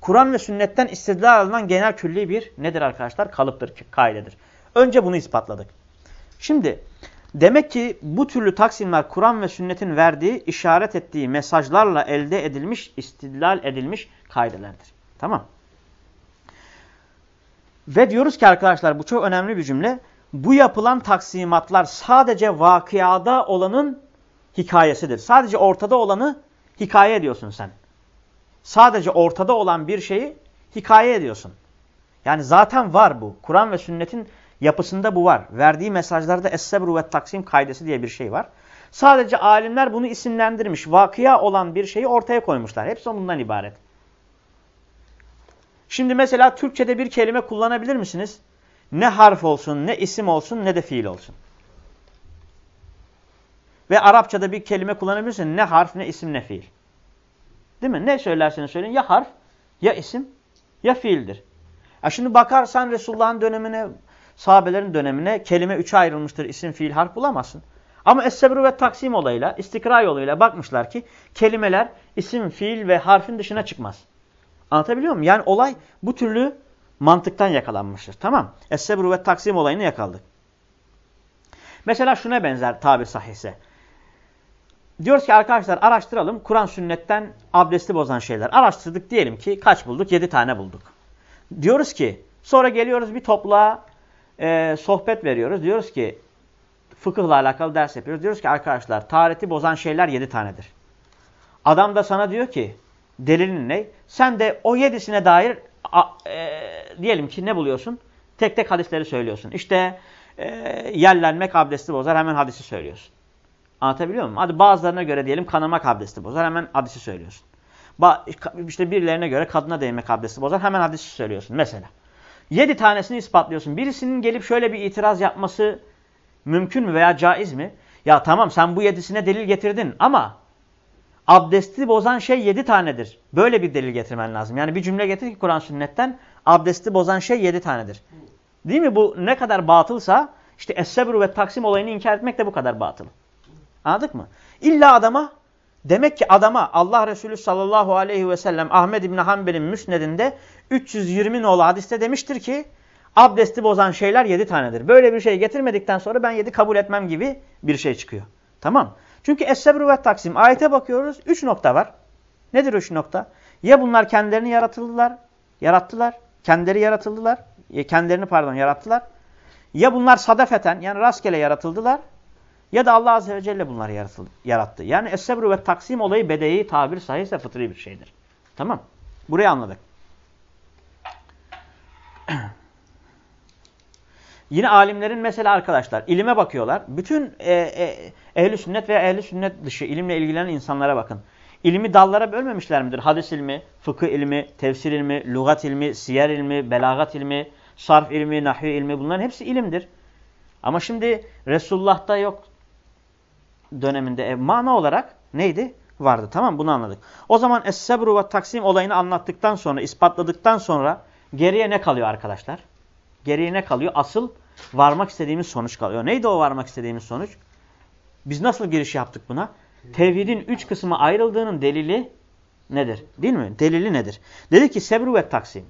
Kur'an ve sünnetten istediler alınan genel külli bir nedir arkadaşlar? Kalıptır, kaidedir. Önce bunu ispatladık. Şimdi demek ki bu türlü taksimler Kur'an ve sünnetin verdiği, işaret ettiği mesajlarla elde edilmiş, istidlal edilmiş kaidelerdir. Tamam. Ve diyoruz ki arkadaşlar bu çok önemli bir cümle. Bu yapılan taksimatlar sadece vakıada olanın hikayesidir. Sadece ortada olanı hikaye ediyorsun sen sadece ortada olan bir şeyi hikaye ediyorsun. Yani zaten var bu. Kur'an ve sünnetin yapısında bu var. Verdiği mesajlarda es-sebru ve taksim kaidesi diye bir şey var. Sadece alimler bunu isimlendirmiş. Vakıya olan bir şeyi ortaya koymuşlar. Hepsi bundan ibaret. Şimdi mesela Türkçe'de bir kelime kullanabilir misiniz? Ne harf olsun, ne isim olsun, ne de fiil olsun. Ve Arapçada bir kelime kullanabilirsiniz. Ne harf, ne isim, ne fiil. Değil mi? Ne söylerseniz söyleyin ya harf, ya isim, ya fiildir. Ya şimdi bakarsan Resulullah'ın dönemine, sahabelerin dönemine kelime üçe ayrılmıştır. isim, fiil, harf bulamazsın. Ama es-sebru ve taksim olayıyla, istikra yoluyla bakmışlar ki kelimeler isim, fiil ve harfin dışına çıkmaz. Anlatabiliyor muyum? Yani olay bu türlü mantıktan yakalanmıştır. Tamam. Es-sebru ve taksim olayını yakaladık. Mesela şuna benzer tabir sahihse. Diyoruz ki arkadaşlar araştıralım Kur'an sünnetten abdesti bozan şeyler. Araştırdık diyelim ki kaç bulduk? Yedi tane bulduk. Diyoruz ki sonra geliyoruz bir topluğa e, sohbet veriyoruz. Diyoruz ki fıkıhla alakalı ders yapıyoruz. Diyoruz ki arkadaşlar tarihti bozan şeyler yedi tanedir. Adam da sana diyor ki delilin ne? Sen de o yedisine dair a, e, diyelim ki ne buluyorsun? Tek tek hadisleri söylüyorsun. İşte e, yerlenmek abdesti bozar hemen hadisi söylüyorsun. Anlatabiliyor muyum? Hadi bazılarına göre diyelim kanamak abdesti bozar hemen hadisi söylüyorsun. Ba işte birilerine göre kadına değmek abdesti bozar hemen hadisi söylüyorsun mesela. Yedi tanesini ispatlıyorsun. Birisinin gelip şöyle bir itiraz yapması mümkün mü veya caiz mi? Ya tamam sen bu yedisine delil getirdin ama abdesti bozan şey yedi tanedir. Böyle bir delil getirmen lazım. Yani bir cümle getir ki Kur'an sünnetten abdesti bozan şey yedi tanedir. Değil mi? Bu ne kadar batılsa işte es-sebru ve taksim olayını inkar etmek de bu kadar batıl. Anladık mı? İlla adama demek ki adama Allah Resulü sallallahu aleyhi ve sellem Ahmed İbni Hanbel'in müsnedinde 320 nolu hadiste demiştir ki abdesti bozan şeyler yedi tanedir. Böyle bir şey getirmedikten sonra ben yedi kabul etmem gibi bir şey çıkıyor. Tamam. Çünkü Es-Sebru ve Taksim ayete bakıyoruz. Üç nokta var. Nedir üç nokta? Ya bunlar kendilerini yaratıldılar, yarattılar. Kendileri yaratıldılar. Kendilerini pardon yarattılar. Ya bunlar sadafeten yani rastgele yaratıldılar. Ya da Allah Azze ve Celle bunları yarattı. Yani Es-Sebru ve Taksim olayı bedeyi tabir sahihse fıtri bir şeydir. Tamam. Burayı anladık. Yine alimlerin mesela arkadaşlar ilime bakıyorlar. Bütün e, e, ehli sünnet veya ehli sünnet dışı ilimle ilgilenen insanlara bakın. İlmi dallara bölmemişler midir? Hadis ilmi, fıkıh ilmi, tefsir ilmi, lügat ilmi, siyer ilmi, belagat ilmi, sarf ilmi, nahi ilmi bunların hepsi ilimdir. Ama şimdi Resulullah'ta yok döneminde e, mana olarak neydi? Vardı. Tamam bunu anladık. O zaman Es-Sebru ve Taksim olayını anlattıktan sonra, ispatladıktan sonra geriye ne kalıyor arkadaşlar? Geriye ne kalıyor? Asıl varmak istediğimiz sonuç kalıyor. Neydi o varmak istediğimiz sonuç? Biz nasıl giriş yaptık buna? Tevhidin üç kısmı ayrıldığının delili nedir? Değil mi? Delili nedir? Dedi ki sebru ve taksim.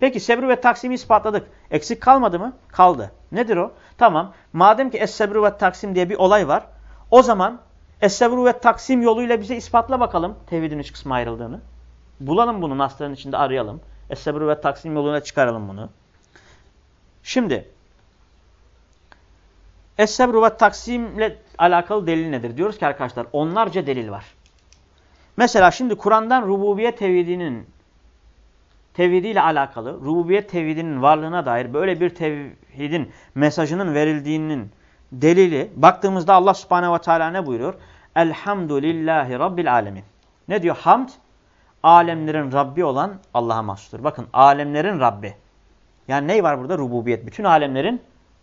Peki sebru ve taksimi ispatladık. Eksik kalmadı mı? Kaldı. Nedir o? Tamam. Madem ki es-sebru ve taksim diye bir olay var. O zaman es-sebru ve taksim yoluyla bize ispatla bakalım tevhidin üç kısmı ayrıldığını. Bulalım bunu nasların içinde arayalım. Es-sebru ve taksim yoluna çıkaralım bunu. Şimdi Es-sebru ve taksimle alakalı delil nedir? Diyoruz ki arkadaşlar onlarca delil var. Mesela şimdi Kur'an'dan rububiyet tevhidinin tevhidiyle alakalı, rububiyet tevhidinin varlığına dair böyle bir tevhidin mesajının verildiğinin delili baktığımızda Allah subhanehu ve teala ne buyuruyor? Elhamdülillahi Rabbil alemin. Ne diyor? Hamd, alemlerin Rabbi olan Allah'a mahsustur. Bakın alemlerin Rabbi. Yani ne var burada? Rububiyet. Bütün alemlerin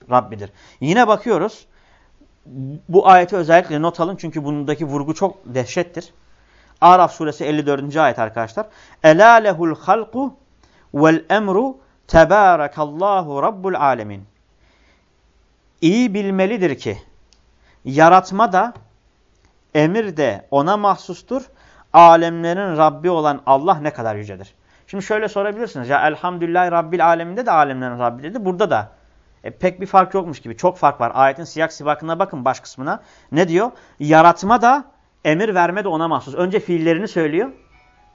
Rabbidir. Yine bakıyoruz. Bu ayeti özellikle not alın çünkü bundaki vurgu çok dehşettir. Araf suresi 54. ayet arkadaşlar. Ela lehul halku vel emru tebârekallahu rabbul alemin. İyi bilmelidir ki yaratma da emir de ona mahsustur. Alemlerin Rabbi olan Allah ne kadar yücedir. Şimdi şöyle sorabilirsiniz. Ya elhamdülillahi Rabbil aleminde de alemlerin Rabbi dedi. Burada da e, pek bir fark yokmuş gibi. Çok fark var. Ayetin siyak sibakına bakın baş kısmına. Ne diyor? Yaratma da emir verme de ona mahsus. Önce fiillerini söylüyor.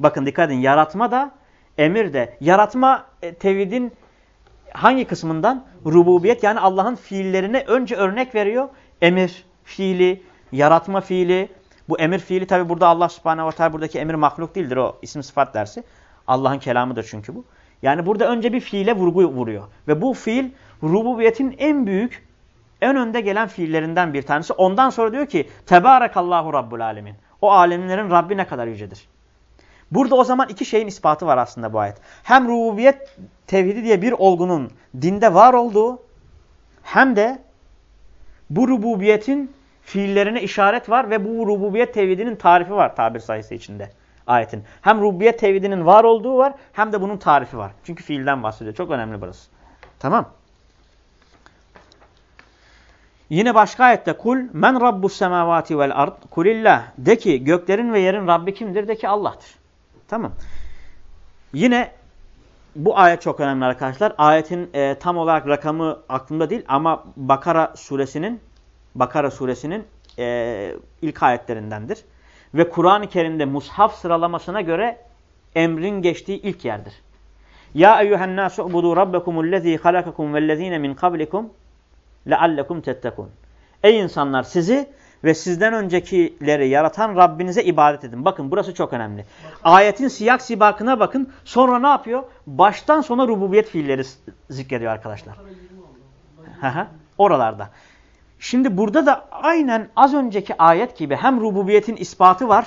Bakın dikkat edin. Yaratma da emir de. Yaratma e, tevhidin hangi kısmından? Rububiyet yani Allah'ın fiillerine önce örnek veriyor. Emir fiili, yaratma fiili. Bu emir fiili tabi burada Allah subhanehu ve teala buradaki emir mahluk değildir o isim sıfat dersi. Allah'ın kelamıdır çünkü bu. Yani burada önce bir fiile vurgu vuruyor. Ve bu fiil rububiyetin en büyük, en önde gelen fiillerinden bir tanesi. Ondan sonra diyor ki Tebârekallahu Rabbul Alemin. O alemlerin Rabbi ne kadar yücedir. Burada o zaman iki şeyin ispatı var aslında bu ayet. Hem rububiyet tevhidi diye bir olgunun dinde var olduğu hem de bu rububiyetin fiillerine işaret var ve bu rububiyet tevhidinin tarifi var tabir sayısı içinde ayetin. Hem rububiyet tevhidinin var olduğu var hem de bunun tarifi var. Çünkü fiilden bahsediyor. Çok önemli burası. Tamam. Yine başka ayette kul men rabbus semavati vel ard kulillah de ki göklerin ve yerin Rabbi kimdir de ki Allah'tır. Tamam. Yine bu ayet çok önemli arkadaşlar. Ayetin e, tam olarak rakamı aklımda değil ama Bakara suresinin Bakara suresinin e, ilk ayetlerindendir. Ve Kur'an-ı Kerim'de mushaf sıralamasına göre emrin geçtiği ilk yerdir. Ya eyyühen nasu ubudu rabbekumullezî halakakum vellezîne min kablikum leallekum tettekun. Ey insanlar sizi ve sizden öncekileri yaratan Rabbinize ibadet edin. Bakın burası çok önemli. Ayetin siyak sibakına bakın. Sonra ne yapıyor? Baştan sona rububiyet fiilleri zikrediyor arkadaşlar. Oralarda. Şimdi burada da aynen az önceki ayet gibi hem rububiyetin ispatı var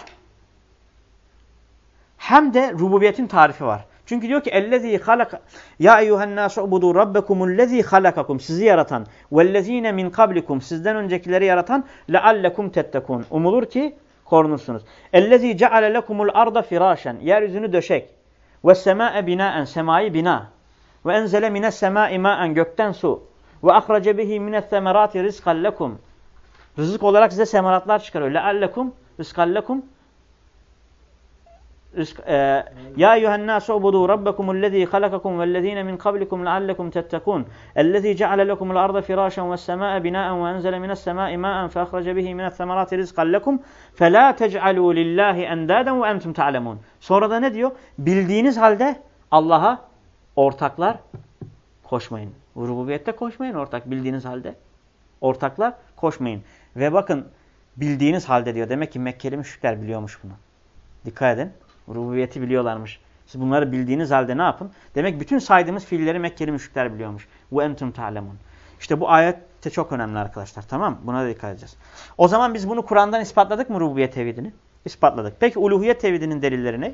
hem de rububiyetin tarifi var. Çünkü diyor ki ellezî halaka ya eyyuhen nâsu ubudu rabbekumullezî halakakum. Sizi yaratan vellezîne min kablikum. Sizden öncekileri yaratan leallekum tettekûn. Umulur ki korunursunuz. Ellezî ceale lekumul arda firâşen. Yeryüzünü döşek. Ve semâe binâen. Semayı bina. Ve enzele mines semâi mâen. Gökten su. Ve ahrece bihi mines semerâti rizkan lekum. Rızık olarak size semeratlar çıkarıyor. Leallekum rizkan lekum يا أيها الناس اعبدوا ربكم الذي خلقكم والذين من قبلكم لعلكم تتقون الذي جعل لكم الأرض فراشا والسماء بناء وأنزل من السماء ماء فأخرج به من الثمرات رزقا لكم فلا تجعلوا لله أندادا وأنتم تعلمون Sonra da ne diyor? Bildiğiniz halde Allah'a ortaklar koşmayın. Rububiyette koşmayın ortak bildiğiniz halde. Ortaklar koşmayın. Ve bakın bildiğiniz halde diyor. Demek ki Mekkeli müşrikler biliyormuş bunu. Dikkat edin. Rububiyeti biliyorlarmış. Siz bunları bildiğiniz halde ne yapın? Demek bütün saydığımız fiilleri Mekkeli müşrikler biliyormuş. Bu entum ta'lemun. İşte bu ayette çok önemli arkadaşlar. Tamam Buna da dikkat edeceğiz. O zaman biz bunu Kur'an'dan ispatladık mı rububiyet tevhidini? İspatladık. Peki uluhiyet tevhidinin delilleri ne?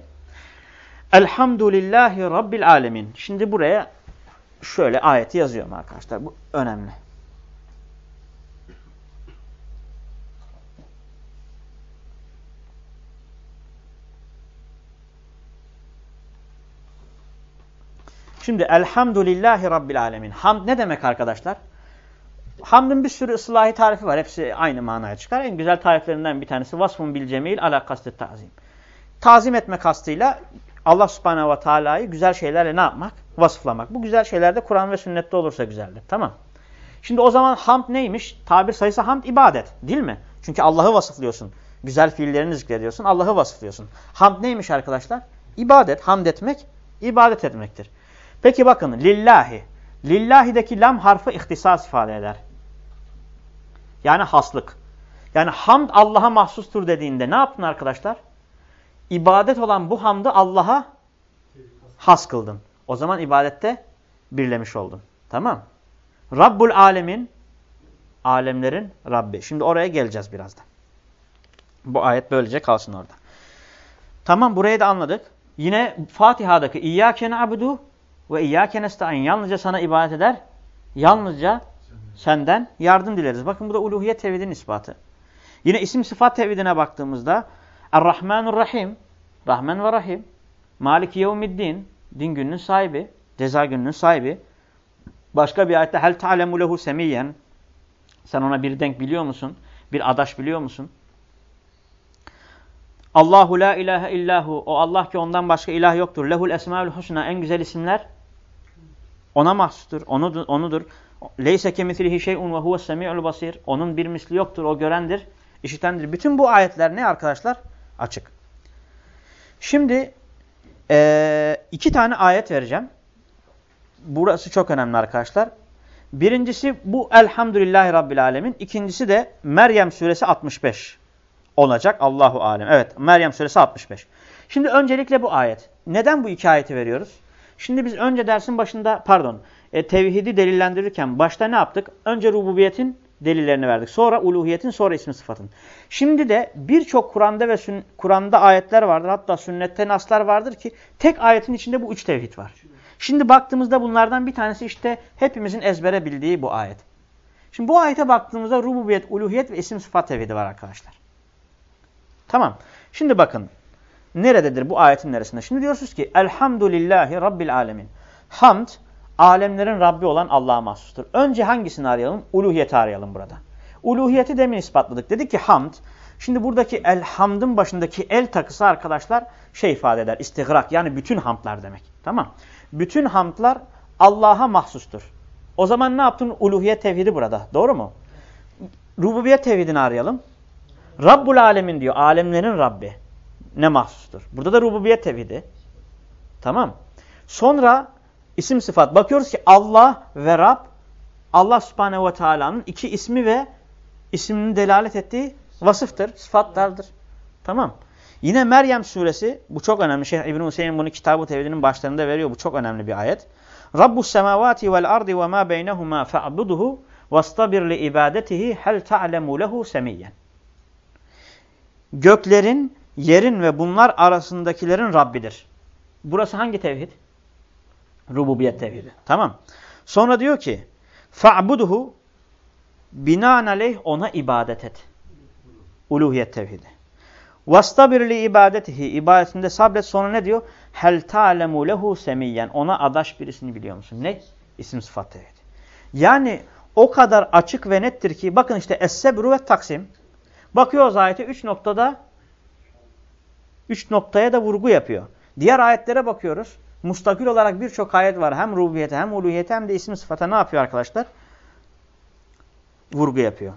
Elhamdülillahi Rabbil alemin. Şimdi buraya şöyle ayeti yazıyorum arkadaşlar. Bu önemli. Şimdi elhamdülillahi rabbil alemin. Hamd ne demek arkadaşlar? Hamdın bir sürü ıslahi tarifi var. Hepsi aynı manaya çıkar. En güzel tariflerinden bir tanesi vasfun bil cemil ala kastet tazim. Tazim etme kastıyla Allah subhanehu ve teala'yı güzel şeylerle ne yapmak? Vasıflamak. Bu güzel şeyler de Kur'an ve sünnette olursa güzeldir. Tamam. Şimdi o zaman hamd neymiş? Tabir sayısı hamd ibadet. Değil mi? Çünkü Allah'ı vasıflıyorsun. Güzel fiillerini zikrediyorsun. Allah'ı vasıflıyorsun. Hamd neymiş arkadaşlar? İbadet. Hamd etmek, ibadet etmektir. Peki bakın lillahi. Lillahi'deki lam harfi ihtisas ifade eder. Yani haslık. Yani hamd Allah'a mahsustur dediğinde ne yaptın arkadaşlar? İbadet olan bu hamdı Allah'a has kıldın. O zaman ibadette birlemiş oldun. Tamam. Rabbul alemin alemlerin Rabbi. Şimdi oraya geleceğiz birazdan. Bu ayet böylece kalsın orada. Tamam burayı da anladık. Yine Fatiha'daki İyyâke na'budu ve iyyâke nesta'in. Yalnızca sana ibadet eder. Yalnızca senden yardım dileriz. Bakın bu da uluhiyet tevhidinin ispatı. Yine isim sıfat tevhidine baktığımızda Er-Rahmanur Rahim, Rahman ve Rahim, Maliki Yevmiddin, din gününün sahibi, ceza gününün sahibi. Başka bir ayette hel ta'lemu lehu semiyyen. Sen ona bir denk biliyor musun? Bir adaş biliyor musun? Allahu la ilahe illahu. O Allah ki ondan başka ilah yoktur. Lehul esmaül husna. En güzel isimler ona mahsustur. Onudur. onudur. Leyse kemislihi şey'un ve huves semi'ul basir. Onun bir misli yoktur. O görendir, işitendir. Bütün bu ayetler ne arkadaşlar? Açık. Şimdi e, iki tane ayet vereceğim. Burası çok önemli arkadaşlar. Birincisi bu Elhamdülillahi Rabbil Alemin. İkincisi de Meryem suresi 65 olacak. Allahu Alem. Evet Meryem suresi 65. Şimdi öncelikle bu ayet. Neden bu iki ayeti veriyoruz? Şimdi biz önce dersin başında pardon e, tevhidi delillendirirken başta ne yaptık? Önce rububiyetin delillerini verdik. Sonra uluhiyetin sonra ismi sıfatın. Şimdi de birçok Kur'an'da ve Kur'an'da ayetler vardır. Hatta sünnette naslar vardır ki tek ayetin içinde bu üç tevhid var. Şimdi baktığımızda bunlardan bir tanesi işte hepimizin ezbere bildiği bu ayet. Şimdi bu ayete baktığımızda rububiyet, uluhiyet ve isim sıfat tevhidi var arkadaşlar. Tamam. Şimdi bakın. Nerededir bu ayetin neresinde? Şimdi diyorsunuz ki Elhamdülillahi Rabbil Alemin. Hamd alemlerin Rabbi olan Allah'a mahsustur. Önce hangisini arayalım? Uluhiyeti arayalım burada. Uluhiyeti demin ispatladık. Dedik ki hamd Şimdi buradaki elhamdın başındaki el takısı arkadaşlar şey ifade eder. İstigrak yani bütün hamdlar demek. Tamam. Bütün hamdlar Allah'a mahsustur. O zaman ne yaptın? Uluhiyet tevhidi burada. Doğru mu? Rububiyet tevhidini arayalım. Rabbul alemin diyor. Alemlerin Rabbi. Ne mahsustur? Burada da rububiyet tevhidi. Tamam. Sonra isim sıfat. Bakıyoruz ki Allah ve Rab Allah subhanehu ve teala'nın iki ismi ve isminin delalet ettiği vasıftır, sıfatlardır. Tamam. Yine Meryem suresi, bu çok önemli. Şeyh İbn Hüseyin bunu kitabı tevhidinin başlarında veriyor. Bu çok önemli bir ayet. Rabbus semavati vel ardi ve ma beynehuma fa'buduhu vastabir li ibadetihi hel ta'lemu lehu semiyyen. Göklerin, yerin ve bunlar arasındakilerin Rabbidir. Burası hangi tevhid? Rububiyet tevhidi. Tamam. Sonra diyor ki fa'buduhu binaenaleyh ona ibadet et. Uluhiyet tevhidi. Vastabir li ibadetihi. ibadetinde sabret. Sonra ne diyor? Hel ta'lemu lehu semiyyen. Ona adaş birisini biliyor musun? Ne? İsim sıfat tevhidi. Yani o kadar açık ve nettir ki bakın işte es-sebru ve taksim. Bakıyoruz ayete 3 noktada 3 noktaya da vurgu yapıyor. Diğer ayetlere bakıyoruz. Mustakil olarak birçok ayet var. Hem rububiyete hem uluhiyete hem de isim sıfata ne yapıyor arkadaşlar? Vurgu yapıyor.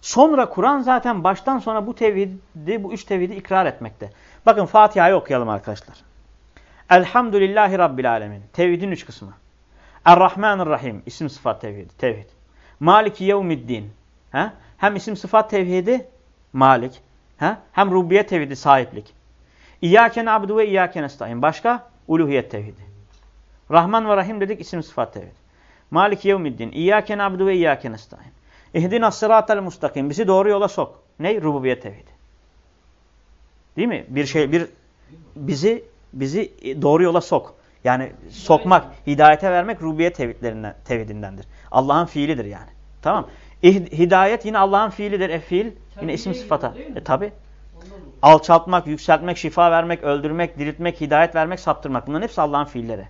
Sonra Kur'an zaten baştan sona bu tevhidi, bu üç tevhidi ikrar etmekte. Bakın Fatiha'yı okuyalım arkadaşlar. Elhamdülillahi Rabbil Alemin. Tevhidin üç kısmı. Errahmanirrahim. isim sıfat tevhidi. Tevhid. Maliki yevmiddin. He? Hem isim sıfat tevhidi Malik. He? Hem rububiyet tevhidi sahiplik. İyyâke na'budu ve iyyâke nestaîn. Başka? Uluhiyet tevhidi. Rahman ve Rahim dedik isim sıfat tevhidi. Maliki yevmiddin. İyyâke na'budu ve iyyâke nestaîn. İhdina sıratel mustakim. Bizi doğru yola sok. Ne? Rububiyet tevhidi. Değil mi? Bir şey bir bizi bizi doğru yola sok. Yani sokmak, hidayete vermek rububiyet tevhidlerinden tevhidindendir. Allah'ın fiilidir yani. Tamam? Hidayet yine Allah'ın fiilidir. E fiil yine isim sıfata. E tabi. Alçaltmak, yükseltmek, şifa vermek, öldürmek, diriltmek, hidayet vermek, saptırmak. Bunların hepsi Allah'ın fiilleri.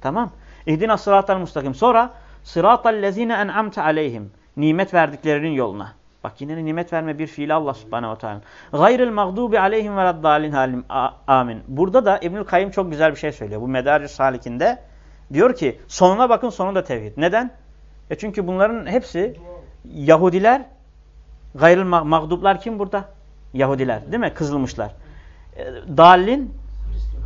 Tamam? İhdina sıratel mustakim. Sonra sıratel lezine en'amte aleyhim nimet verdiklerinin yoluna. Bak yine nimet verme bir fiili Allah subhanehu ve teala. Gayril mağdubi aleyhim ve raddalin halim. Amin. Burada da İbnül Kayyım çok güzel bir şey söylüyor. Bu Medarij Salik'inde diyor ki sonuna bakın sonu da tevhid. Neden? E çünkü bunların hepsi Yahudiler gayril mağdublar kim burada? Yahudiler değil mi? Kızılmışlar. E, dalin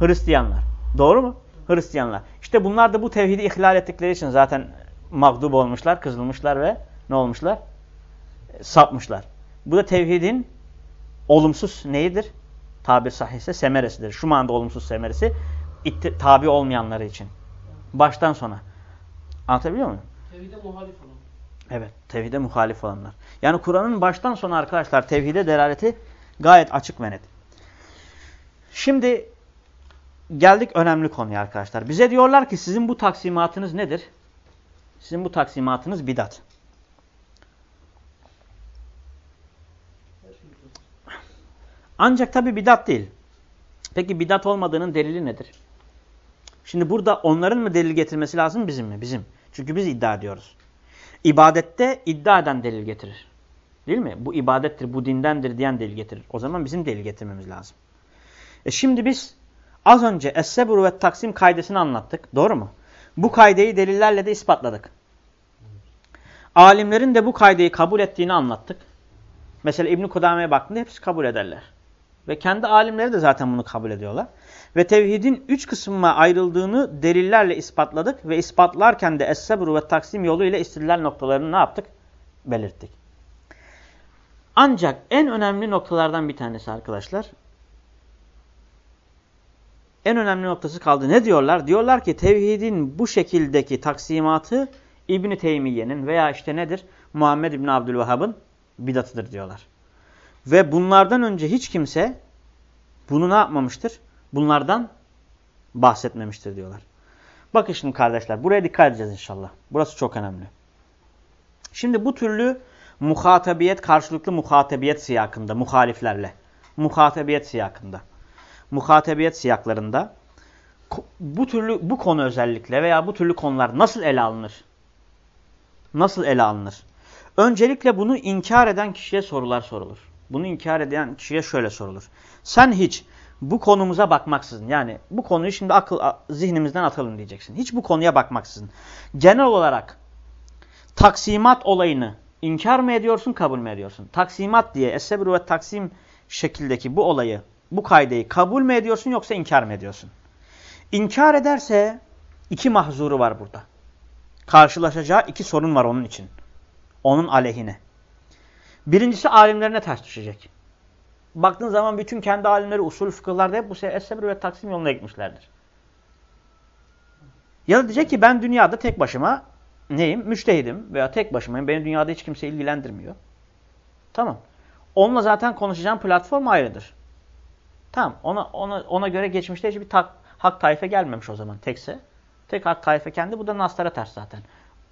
Hristiyanlar. Doğru mu? Hristiyanlar. İşte bunlar da bu tevhidi ihlal ettikleri için zaten mağdub olmuşlar, kızılmışlar ve ne olmuşlar? Sapmışlar. Bu da tevhidin olumsuz neyidir? Tabir sahihse semeresidir. Şu anda olumsuz semeresi tabi olmayanları için. Baştan sona. Anlatabiliyor muyum? Tevhide muhalif olan. Evet. Tevhide muhalif olanlar. Yani Kur'an'ın baştan sona arkadaşlar tevhide delaleti gayet açık ve net. Şimdi geldik önemli konuya arkadaşlar. Bize diyorlar ki sizin bu taksimatınız nedir? Sizin bu taksimatınız bidat. Ancak tabi bidat değil. Peki bidat olmadığının delili nedir? Şimdi burada onların mı delil getirmesi lazım bizim mi? Bizim. Çünkü biz iddia ediyoruz. İbadette iddia eden delil getirir. Değil mi? Bu ibadettir, bu dindendir diyen delil getirir. O zaman bizim delil getirmemiz lazım. E şimdi biz az önce Es-Sebur ve Taksim kaidesini anlattık. Doğru mu? Bu kaydeyi delillerle de ispatladık. Alimlerin de bu kaydeyi kabul ettiğini anlattık. Mesela İbn-i Kudame'ye baktığında hepsi kabul ederler. Ve kendi alimleri de zaten bunu kabul ediyorlar. Ve tevhidin üç kısmına ayrıldığını delillerle ispatladık. Ve ispatlarken de Es-Sebru ve Taksim yoluyla istidlal noktalarını ne yaptık? Belirttik. Ancak en önemli noktalardan bir tanesi arkadaşlar. En önemli noktası kaldı. Ne diyorlar? Diyorlar ki tevhidin bu şekildeki taksimatı İbn-i Teymiye'nin veya işte nedir? Muhammed İbn Abdülvahhab'ın bidatıdır diyorlar. Ve bunlardan önce hiç kimse bunu ne yapmamıştır? Bunlardan bahsetmemiştir diyorlar. Bakın şimdi kardeşler buraya dikkat edeceğiz inşallah. Burası çok önemli. Şimdi bu türlü muhatabiyet, karşılıklı muhatabiyet siyakında, muhaliflerle, muhatabiyet siyakında, muhatabiyet siyaklarında bu türlü bu konu özellikle veya bu türlü konular nasıl ele alınır? Nasıl ele alınır? Öncelikle bunu inkar eden kişiye sorular sorulur. bunu inkar eden kişiye şöyle sorulur. Sen hiç bu konumuza bakmaksızın yani bu konuyu şimdi akıl zihnimizden atalım diyeceksin. Hiç bu konuya bakmaksızın. Genel olarak taksimat olayını inkar mı ediyorsun, kabul mü ediyorsun? Taksimat diye esebru ve taksim şekildeki bu olayı, bu kaydeyi kabul mü ediyorsun yoksa inkar mı ediyorsun? İnkar ederse iki mahzuru var burada. Karşılaşacağı iki sorun var onun için. Onun aleyhine. Birincisi alimlerine ters düşecek. Baktığın zaman bütün kendi alimleri usul fıkıhlarda hep bu es-sebr ve taksim yoluna gitmişlerdir. Ya da diyecek ki ben dünyada tek başıma neyim? Müştehidim veya tek başımayım. Beni dünyada hiç kimse ilgilendirmiyor. Tamam. Onunla zaten konuşacağım platform ayrıdır. Tamam. Ona, ona, ona göre geçmişte hiçbir tak, hak taife gelmemiş o zaman tekse. Tek hak taife kendi. Bu da naslara ters zaten.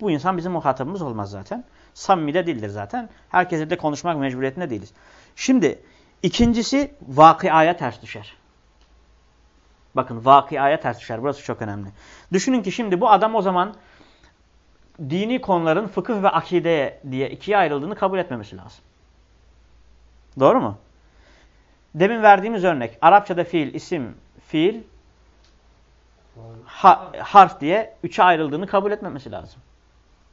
Bu insan bizim muhatabımız olmaz zaten. Samimi de değildir zaten. Herkese de konuşmak mecburiyetinde değiliz. Şimdi ikincisi vakıaya ters düşer. Bakın vakıaya ters düşer. Burası çok önemli. Düşünün ki şimdi bu adam o zaman dini konuların fıkıh ve akide diye ikiye ayrıldığını kabul etmemesi lazım. Doğru mu? Demin verdiğimiz örnek. Arapçada fiil, isim, fiil, ha, harf diye üçe ayrıldığını kabul etmemesi lazım.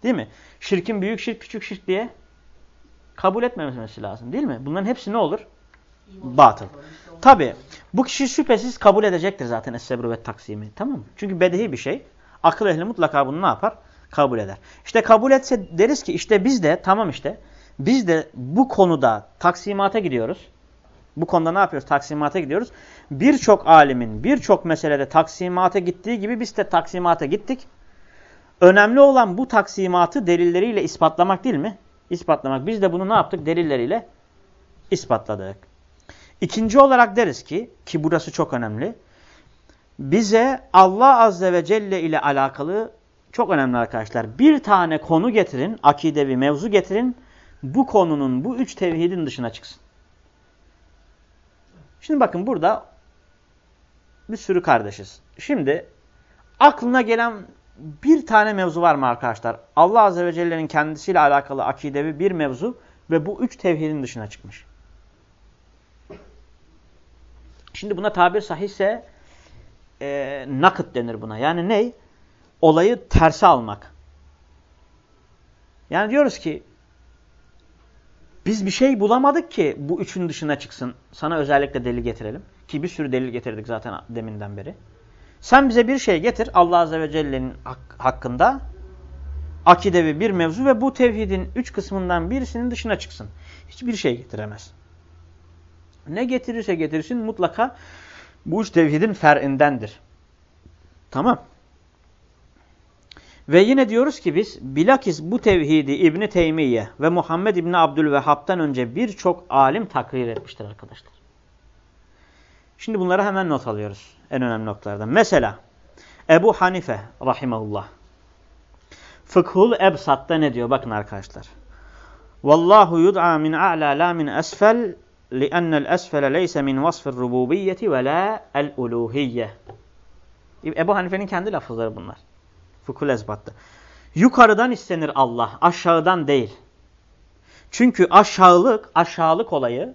Değil mi? Şirkin büyük şirk, küçük şirk diye kabul etmemesi lazım. Değil mi? Bunların hepsi ne olur? Batıl. Tabi bu kişi şüphesiz kabul edecektir zaten es-sebru ve taksimi. Tamam mı? Çünkü bedehi bir şey. Akıl ehli mutlaka bunu ne yapar? Kabul eder. İşte kabul etse deriz ki işte biz de tamam işte biz de bu konuda taksimata gidiyoruz. Bu konuda ne yapıyoruz? Taksimata gidiyoruz. Birçok alimin birçok meselede taksimata gittiği gibi biz de taksimata gittik. Önemli olan bu taksimatı delilleriyle ispatlamak değil mi? İspatlamak. Biz de bunu ne yaptık? Delilleriyle ispatladık. İkinci olarak deriz ki, ki burası çok önemli. Bize Allah Azze ve Celle ile alakalı çok önemli arkadaşlar. Bir tane konu getirin, akidevi mevzu getirin. Bu konunun, bu üç tevhidin dışına çıksın. Şimdi bakın burada bir sürü kardeşiz. Şimdi aklına gelen bir tane mevzu var mı arkadaşlar? Allah Azze ve Celle'nin kendisiyle alakalı akidevi bir mevzu ve bu üç tevhidin dışına çıkmış. Şimdi buna tabir sahihse e, nakıt denir buna. Yani ne? Olayı terse almak. Yani diyoruz ki biz bir şey bulamadık ki bu üçün dışına çıksın. Sana özellikle delil getirelim. Ki bir sürü delil getirdik zaten deminden beri. Sen bize bir şey getir Allah Azze ve Celle'nin hak hakkında akidevi bir mevzu ve bu tevhidin üç kısmından birisinin dışına çıksın. Hiçbir şey getiremez. Ne getirirse getirsin mutlaka bu üç tevhidin fer'indendir. Tamam. Ve yine diyoruz ki biz bilakis bu tevhidi İbni Teymiye ve Muhammed İbni Abdülvehhab'tan önce birçok alim takrir etmiştir arkadaşlar. Şimdi bunları hemen not alıyoruz. En önemli noktalardan. Mesela Ebu Hanife rahimahullah. Fıkhul Ebsat'ta ne diyor? Bakın arkadaşlar. Vallahu yud'a min a'la la min esfel leyse min vasfir rububiyyeti ve la el uluhiyye. Ebu Hanife'nin kendi lafızları bunlar. Fıkhul Ezbat'ta. Yukarıdan istenir Allah, aşağıdan değil. Çünkü aşağılık, aşağılık olayı,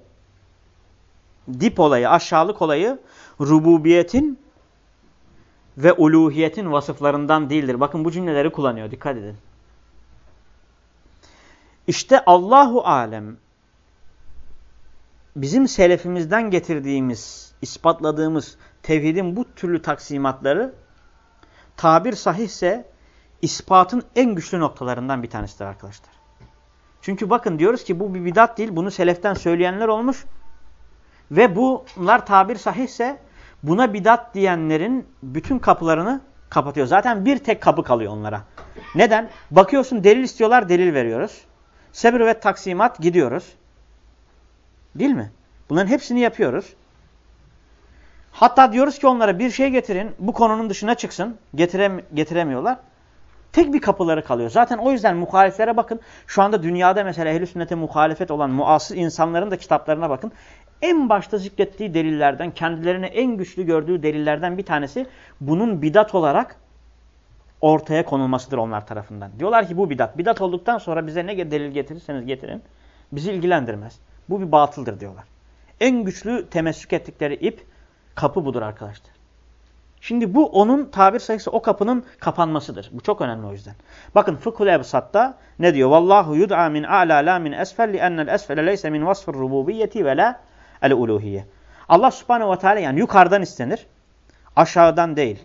dip olayı, aşağılık olayı rububiyetin ve uluhiyetin vasıflarından değildir. Bakın bu cümleleri kullanıyor. Dikkat edin. İşte Allahu alem bizim selefimizden getirdiğimiz, ispatladığımız tevhidin bu türlü taksimatları tabir sahihse ispatın en güçlü noktalarından bir tanesidir arkadaşlar. Çünkü bakın diyoruz ki bu bir bidat değil. Bunu seleften söyleyenler olmuş. Ve bunlar tabir sahihse buna bidat diyenlerin bütün kapılarını kapatıyor. Zaten bir tek kapı kalıyor onlara. Neden? Bakıyorsun delil istiyorlar, delil veriyoruz. Sebir ve taksimat gidiyoruz. Değil mi? Bunların hepsini yapıyoruz. Hatta diyoruz ki onlara bir şey getirin, bu konunun dışına çıksın. Getirem getiremiyorlar. Tek bir kapıları kalıyor. Zaten o yüzden muhaliflere bakın. Şu anda dünyada mesela ehl sünnete muhalefet olan muasır insanların da kitaplarına bakın. En başta zikrettiği delillerden, kendilerine en güçlü gördüğü delillerden bir tanesi bunun bidat olarak ortaya konulmasıdır onlar tarafından. Diyorlar ki bu bidat. Bidat olduktan sonra bize ne delil getirirseniz getirin bizi ilgilendirmez. Bu bir batıldır diyorlar. En güçlü temessük ettikleri ip kapı budur arkadaşlar. Şimdi bu onun tabir sayısı o kapının kapanmasıdır. Bu çok önemli o yüzden. Bakın Fıkhul Ebsat'ta ne diyor? Vallahu yud'a min a'la la min esfel li ennel esfele leyse min vasfır rububiyyeti ve la el uluhiyye. Allah subhanehu ve teala yani yukarıdan istenir. Aşağıdan değil.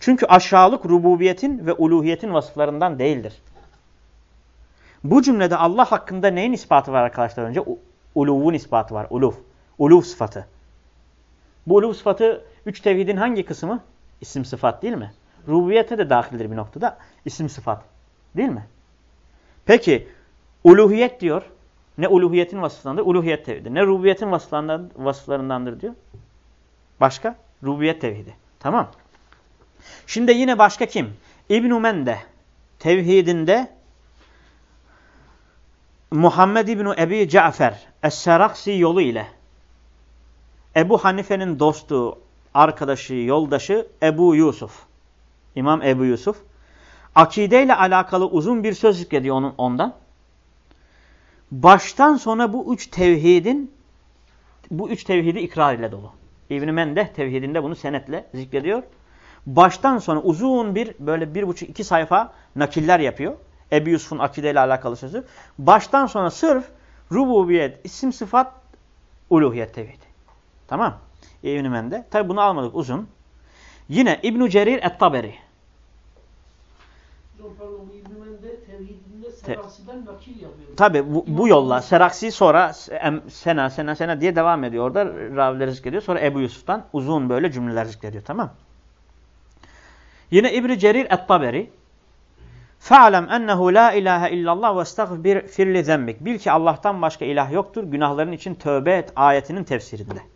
Çünkü aşağılık rububiyetin ve uluhiyetin vasıflarından değildir. Bu cümlede Allah hakkında neyin ispatı var arkadaşlar önce? Uluvun ispatı var. Uluv. Uluv sıfatı. Bu uluv sıfatı üç tevhidin hangi kısmı? İsim sıfat değil mi? Rububiyete de dahildir bir noktada. İsim sıfat. Değil mi? Peki uluhiyet diyor. Ne uluhiyetin vasıflarındandır? Uluhiyet tevhidi. Ne rububiyetin vasıflarından, vasıflarındandır diyor. Başka? Rububiyet tevhidi. Tamam. Şimdi yine başka kim? İbn-i Mende tevhidinde Muhammed İbn-i Ebi Cafer Es-Seraksi yolu ile Ebu Hanife'nin dostu, arkadaşı, yoldaşı Ebu Yusuf. İmam Ebu Yusuf. Akideyle alakalı uzun bir söz zikrediyor onun, ondan. Baştan sona bu üç tevhidin bu üç tevhidi ikrar ile dolu. İbn-i Mendeh tevhidinde bunu senetle zikrediyor. Baştan sona uzun bir böyle bir buçuk iki sayfa nakiller yapıyor. Ebu Yusuf'un akideyle alakalı sözü. Baştan sona sırf rububiyet, isim sıfat, uluhiyet tevhidi. Tamam. İbn-i Mendeh. Tabi bunu almadık uzun. Yine İbn-i Cerir Et-Taberi. Mende. Tabi bu, bu yolla Seraksi sonra Sena, Sena, Sena diye devam ediyor. Orada ravileri zikrediyor. Sonra Ebu Yusuf'tan uzun böyle cümleler zikrediyor. Tamam. Yine İbn-i Cerir Et-Taberi. Ennehu la ilahe illallah ve estağfir li zembik. Bil ki Allah'tan başka ilah yoktur. Günahların için tövbe et ayetinin tefsirinde.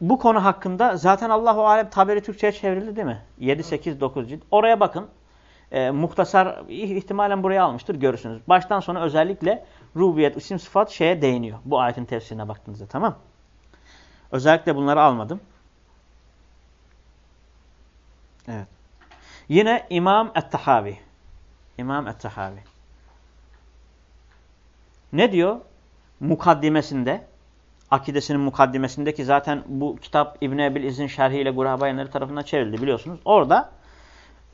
Bu konu hakkında zaten Allahu Alem taberi Türkçe'ye çevrildi değil mi? 7, 8, 9 cilt. Oraya bakın. E, muhtasar ihtimalen buraya almıştır görürsünüz. Baştan sona özellikle rububiyet, isim sıfat şeye değiniyor. Bu ayetin tefsirine baktığınızda tamam. Özellikle bunları almadım. Evet. Yine İmam Et-Tahavi. İmam Et-Tahavi. Ne diyor? Mukaddimesinde, akidesinin mukaddimesinde ki zaten bu kitap İbn-i Ebil İz'in şerhiyle Guraba tarafından çevrildi biliyorsunuz. Orada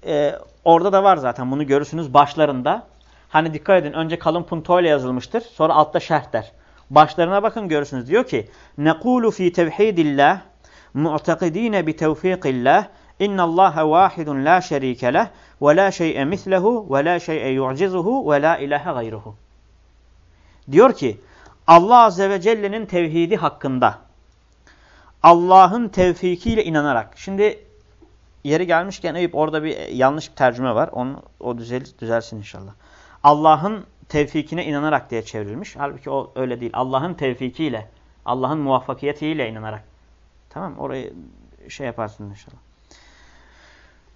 e, orada da var zaten bunu görürsünüz başlarında. Hani dikkat edin önce kalın puntoyla yazılmıştır. Sonra altta şerh der. Başlarına bakın görürsünüz. Diyor ki nekulu fi tevhidillah mu'takidine bi tevfikillah İnna Allah vahidun la şerike leh ve la şey'e mislehu ve la şey'e yu'cizuhu ve la ilahe gayruhu. Diyor ki Allah Azze ve Celle'nin tevhidi hakkında Allah'ın tevfikiyle inanarak. Şimdi yeri gelmişken Eyüp orada bir yanlış bir tercüme var. Onu, o düzel, düzelsin inşallah. Allah'ın tevfikine inanarak diye çevrilmiş. Halbuki o öyle değil. Allah'ın tevfikiyle, Allah'ın muvaffakiyetiyle inanarak. Tamam orayı şey yaparsın inşallah.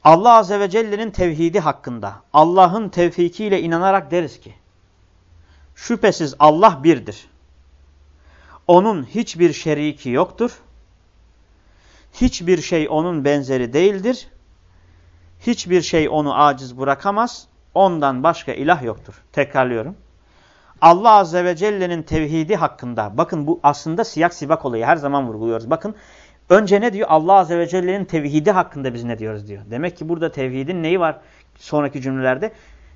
Allah Azze ve Celle'nin tevhidi hakkında Allah'ın tevfikiyle inanarak deriz ki şüphesiz Allah birdir. Onun hiçbir şeriki yoktur. Hiçbir şey onun benzeri değildir. Hiçbir şey onu aciz bırakamaz. Ondan başka ilah yoktur. Tekrarlıyorum. Allah Azze ve Celle'nin tevhidi hakkında bakın bu aslında siyak sibak olayı her zaman vurguluyoruz. Bakın Önce ne diyor? Allah Azze ve Celle'nin tevhidi hakkında biz ne diyoruz diyor. Demek ki burada tevhidin neyi var sonraki cümlelerde?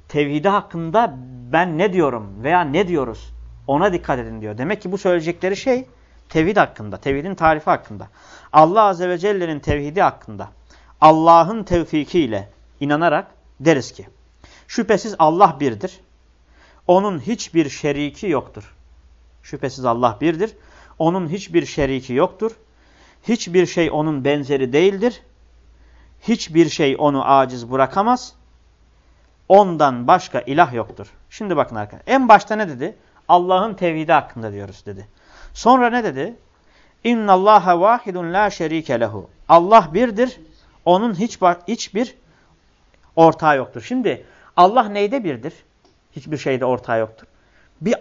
Tevhidi hakkında ben ne diyorum veya ne diyoruz ona dikkat edin diyor. Demek ki bu söyleyecekleri şey tevhid hakkında, tevhidin tarifi hakkında. Allah Azze ve Celle'nin tevhidi hakkında Allah'ın tevfikiyle inanarak deriz ki şüphesiz Allah birdir. Onun hiçbir şeriki yoktur. Şüphesiz Allah birdir. Onun hiçbir şeriki yoktur. Hiçbir şey onun benzeri değildir. Hiçbir şey onu aciz bırakamaz. Ondan başka ilah yoktur. Şimdi bakın arkadaşlar. En başta ne dedi? Allah'ın tevhidi hakkında diyoruz dedi. Sonra ne dedi? İnna Allaha vahidun la şerike lehu. Allah birdir. Onun hiç hiçbir ortağı yoktur. Şimdi Allah neyde birdir? Hiçbir şeyde ortağı yoktur. Bir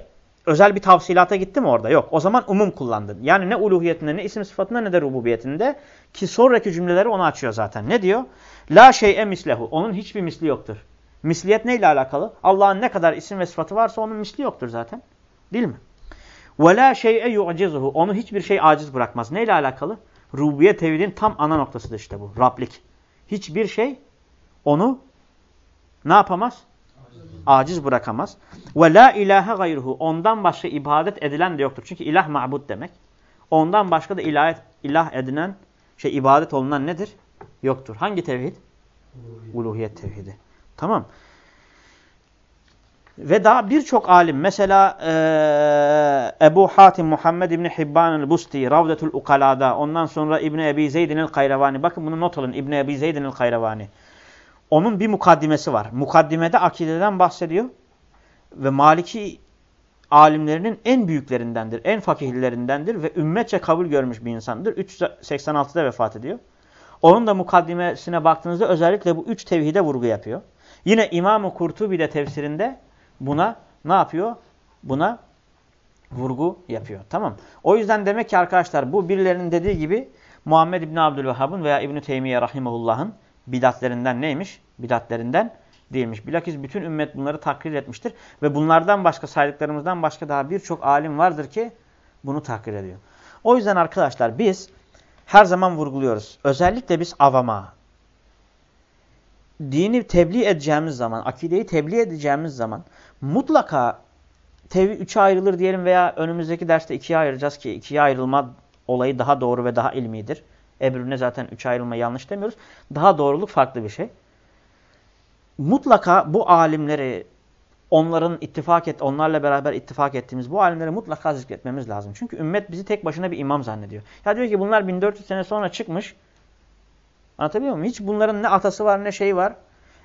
özel bir tavsilata gitti mi orada? Yok. O zaman umum kullandı. Yani ne uluhiyetinde ne isim sıfatında ne de rububiyetinde ki sonraki cümleleri onu açıyor zaten. Ne diyor? La şey'e mislehu. Onun hiçbir misli yoktur. Misliyet neyle alakalı? Allah'ın ne kadar isim ve sıfatı varsa onun misli yoktur zaten. Değil mi? وَلَا شَيْءَ يُعْجِزُهُ Onu hiçbir şey aciz bırakmaz. Neyle alakalı? Rububiyet tevhidin tam ana noktasıdır işte bu. Rablik. Hiçbir şey onu ne yapamaz? Aciz bırakamaz. Ve la ilahe gayruhu. Ondan başka ibadet edilen de yoktur. Çünkü ilah ma'bud demek. Ondan başka da ilah, ilah edilen, şey ibadet olunan nedir? Yoktur. Hangi tevhid? Uluhiyet tevhidi. Tamam. Ve daha birçok alim mesela e, Ebu Hatim Muhammed İbni Hibban el-Busti Ravdetul Ukalada ondan sonra İbni Ebi Zeydin el-Kayravani bakın bunu not alın İbni Ebi Zeydin el-Kayravani onun bir mukaddimesi var. Mukaddimede akideden bahsediyor ve Maliki alimlerinin en büyüklerindendir, en fakihlerindendir ve ümmetçe kabul görmüş bir insandır. 386'da vefat ediyor. Onun da mukaddimesine baktığınızda özellikle bu üç tevhide vurgu yapıyor. Yine İmam-ı Kurtubi de tefsirinde buna ne yapıyor? Buna vurgu yapıyor. Tamam. O yüzden demek ki arkadaşlar bu birilerinin dediği gibi Muhammed İbni Abdülvehhab'ın veya İbni Teymiye Rahimahullah'ın bidatlerinden neymiş? Bidatlerinden değilmiş. Bilakis bütün ümmet bunları takrir etmiştir. Ve bunlardan başka saydıklarımızdan başka daha birçok alim vardır ki bunu takrir ediyor. O yüzden arkadaşlar biz her zaman vurguluyoruz. Özellikle biz avama, dini tebliğ edeceğimiz zaman, akideyi tebliğ edeceğimiz zaman mutlaka tevhid üçe ayrılır diyelim veya önümüzdeki derste ikiye ayıracağız ki ikiye ayrılma olayı daha doğru ve daha ilmidir. Ebrüne zaten üçe ayrılma yanlış demiyoruz. Daha doğruluk farklı bir şey. Mutlaka bu alimleri onların ittifak et, onlarla beraber ittifak ettiğimiz bu alimleri mutlaka zikretmemiz lazım. Çünkü ümmet bizi tek başına bir imam zannediyor. Ya diyor ki bunlar 1400 sene sonra çıkmış. Anlatabiliyor muyum? Hiç bunların ne atası var ne şeyi var.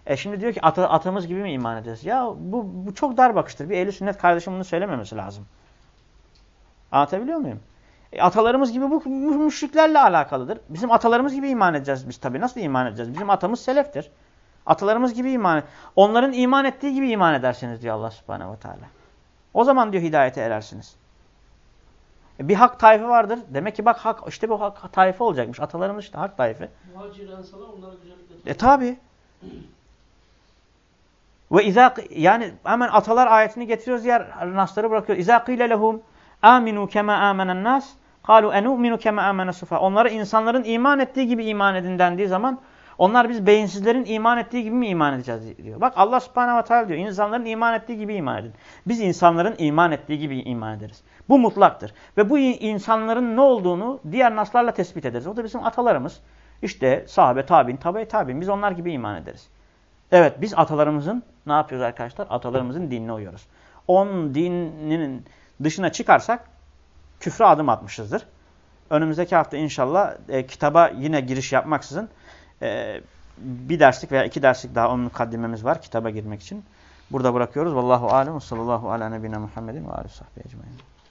E şimdi diyor ki ata, atamız gibi mi iman edeceğiz? Ya bu, bu çok dar bakıştır. Bir ehli sünnet kardeşim bunu söylememesi lazım. Anlatabiliyor muyum? E, atalarımız gibi bu, müşriklerle alakalıdır. Bizim atalarımız gibi iman edeceğiz biz tabii. Nasıl iman edeceğiz? Bizim atamız seleftir. Atalarımız gibi iman Onların iman ettiği gibi iman edersiniz diyor Allah subhanehu ve teala. O zaman diyor hidayete erersiniz. E bir hak tayfı vardır. Demek ki bak hak işte bu hak tayfı olacakmış. Atalarımız işte hak. Muhacir onlara güzellikle E tabi. Ve izâ yani hemen atalar ayetini getiriyoruz diğer nasları bırakıyoruz. İzâ qîle lehum aminu kema amenen nas kalu enu'minu kema amene sufa. Onlara insanların iman ettiği gibi iman edin dendiği zaman onlar biz beyinsizlerin iman ettiği gibi mi iman edeceğiz diyor. Bak Allah subhanehu ve teala diyor insanların iman ettiği gibi iman edin. Biz insanların iman ettiği gibi iman ederiz. Bu mutlaktır. Ve bu insanların ne olduğunu diğer naslarla tespit ederiz. O da bizim atalarımız. İşte sahabe, tabi'in, tabi tabi'in. Biz onlar gibi iman ederiz. Evet biz atalarımızın ne yapıyoruz arkadaşlar? Atalarımızın dinine uyuyoruz. Onun dininin dışına çıkarsak küfre adım atmışızdır. Önümüzdeki hafta inşallah e, kitaba yine giriş yapmaksızın e, bir derslik veya iki derslik daha onun mukaddimemiz var kitaba girmek için. Burada bırakıyoruz. Vallahu alem ve sallallahu ala nebine Muhammedin ve aleyhi sahbihi ecmaîn.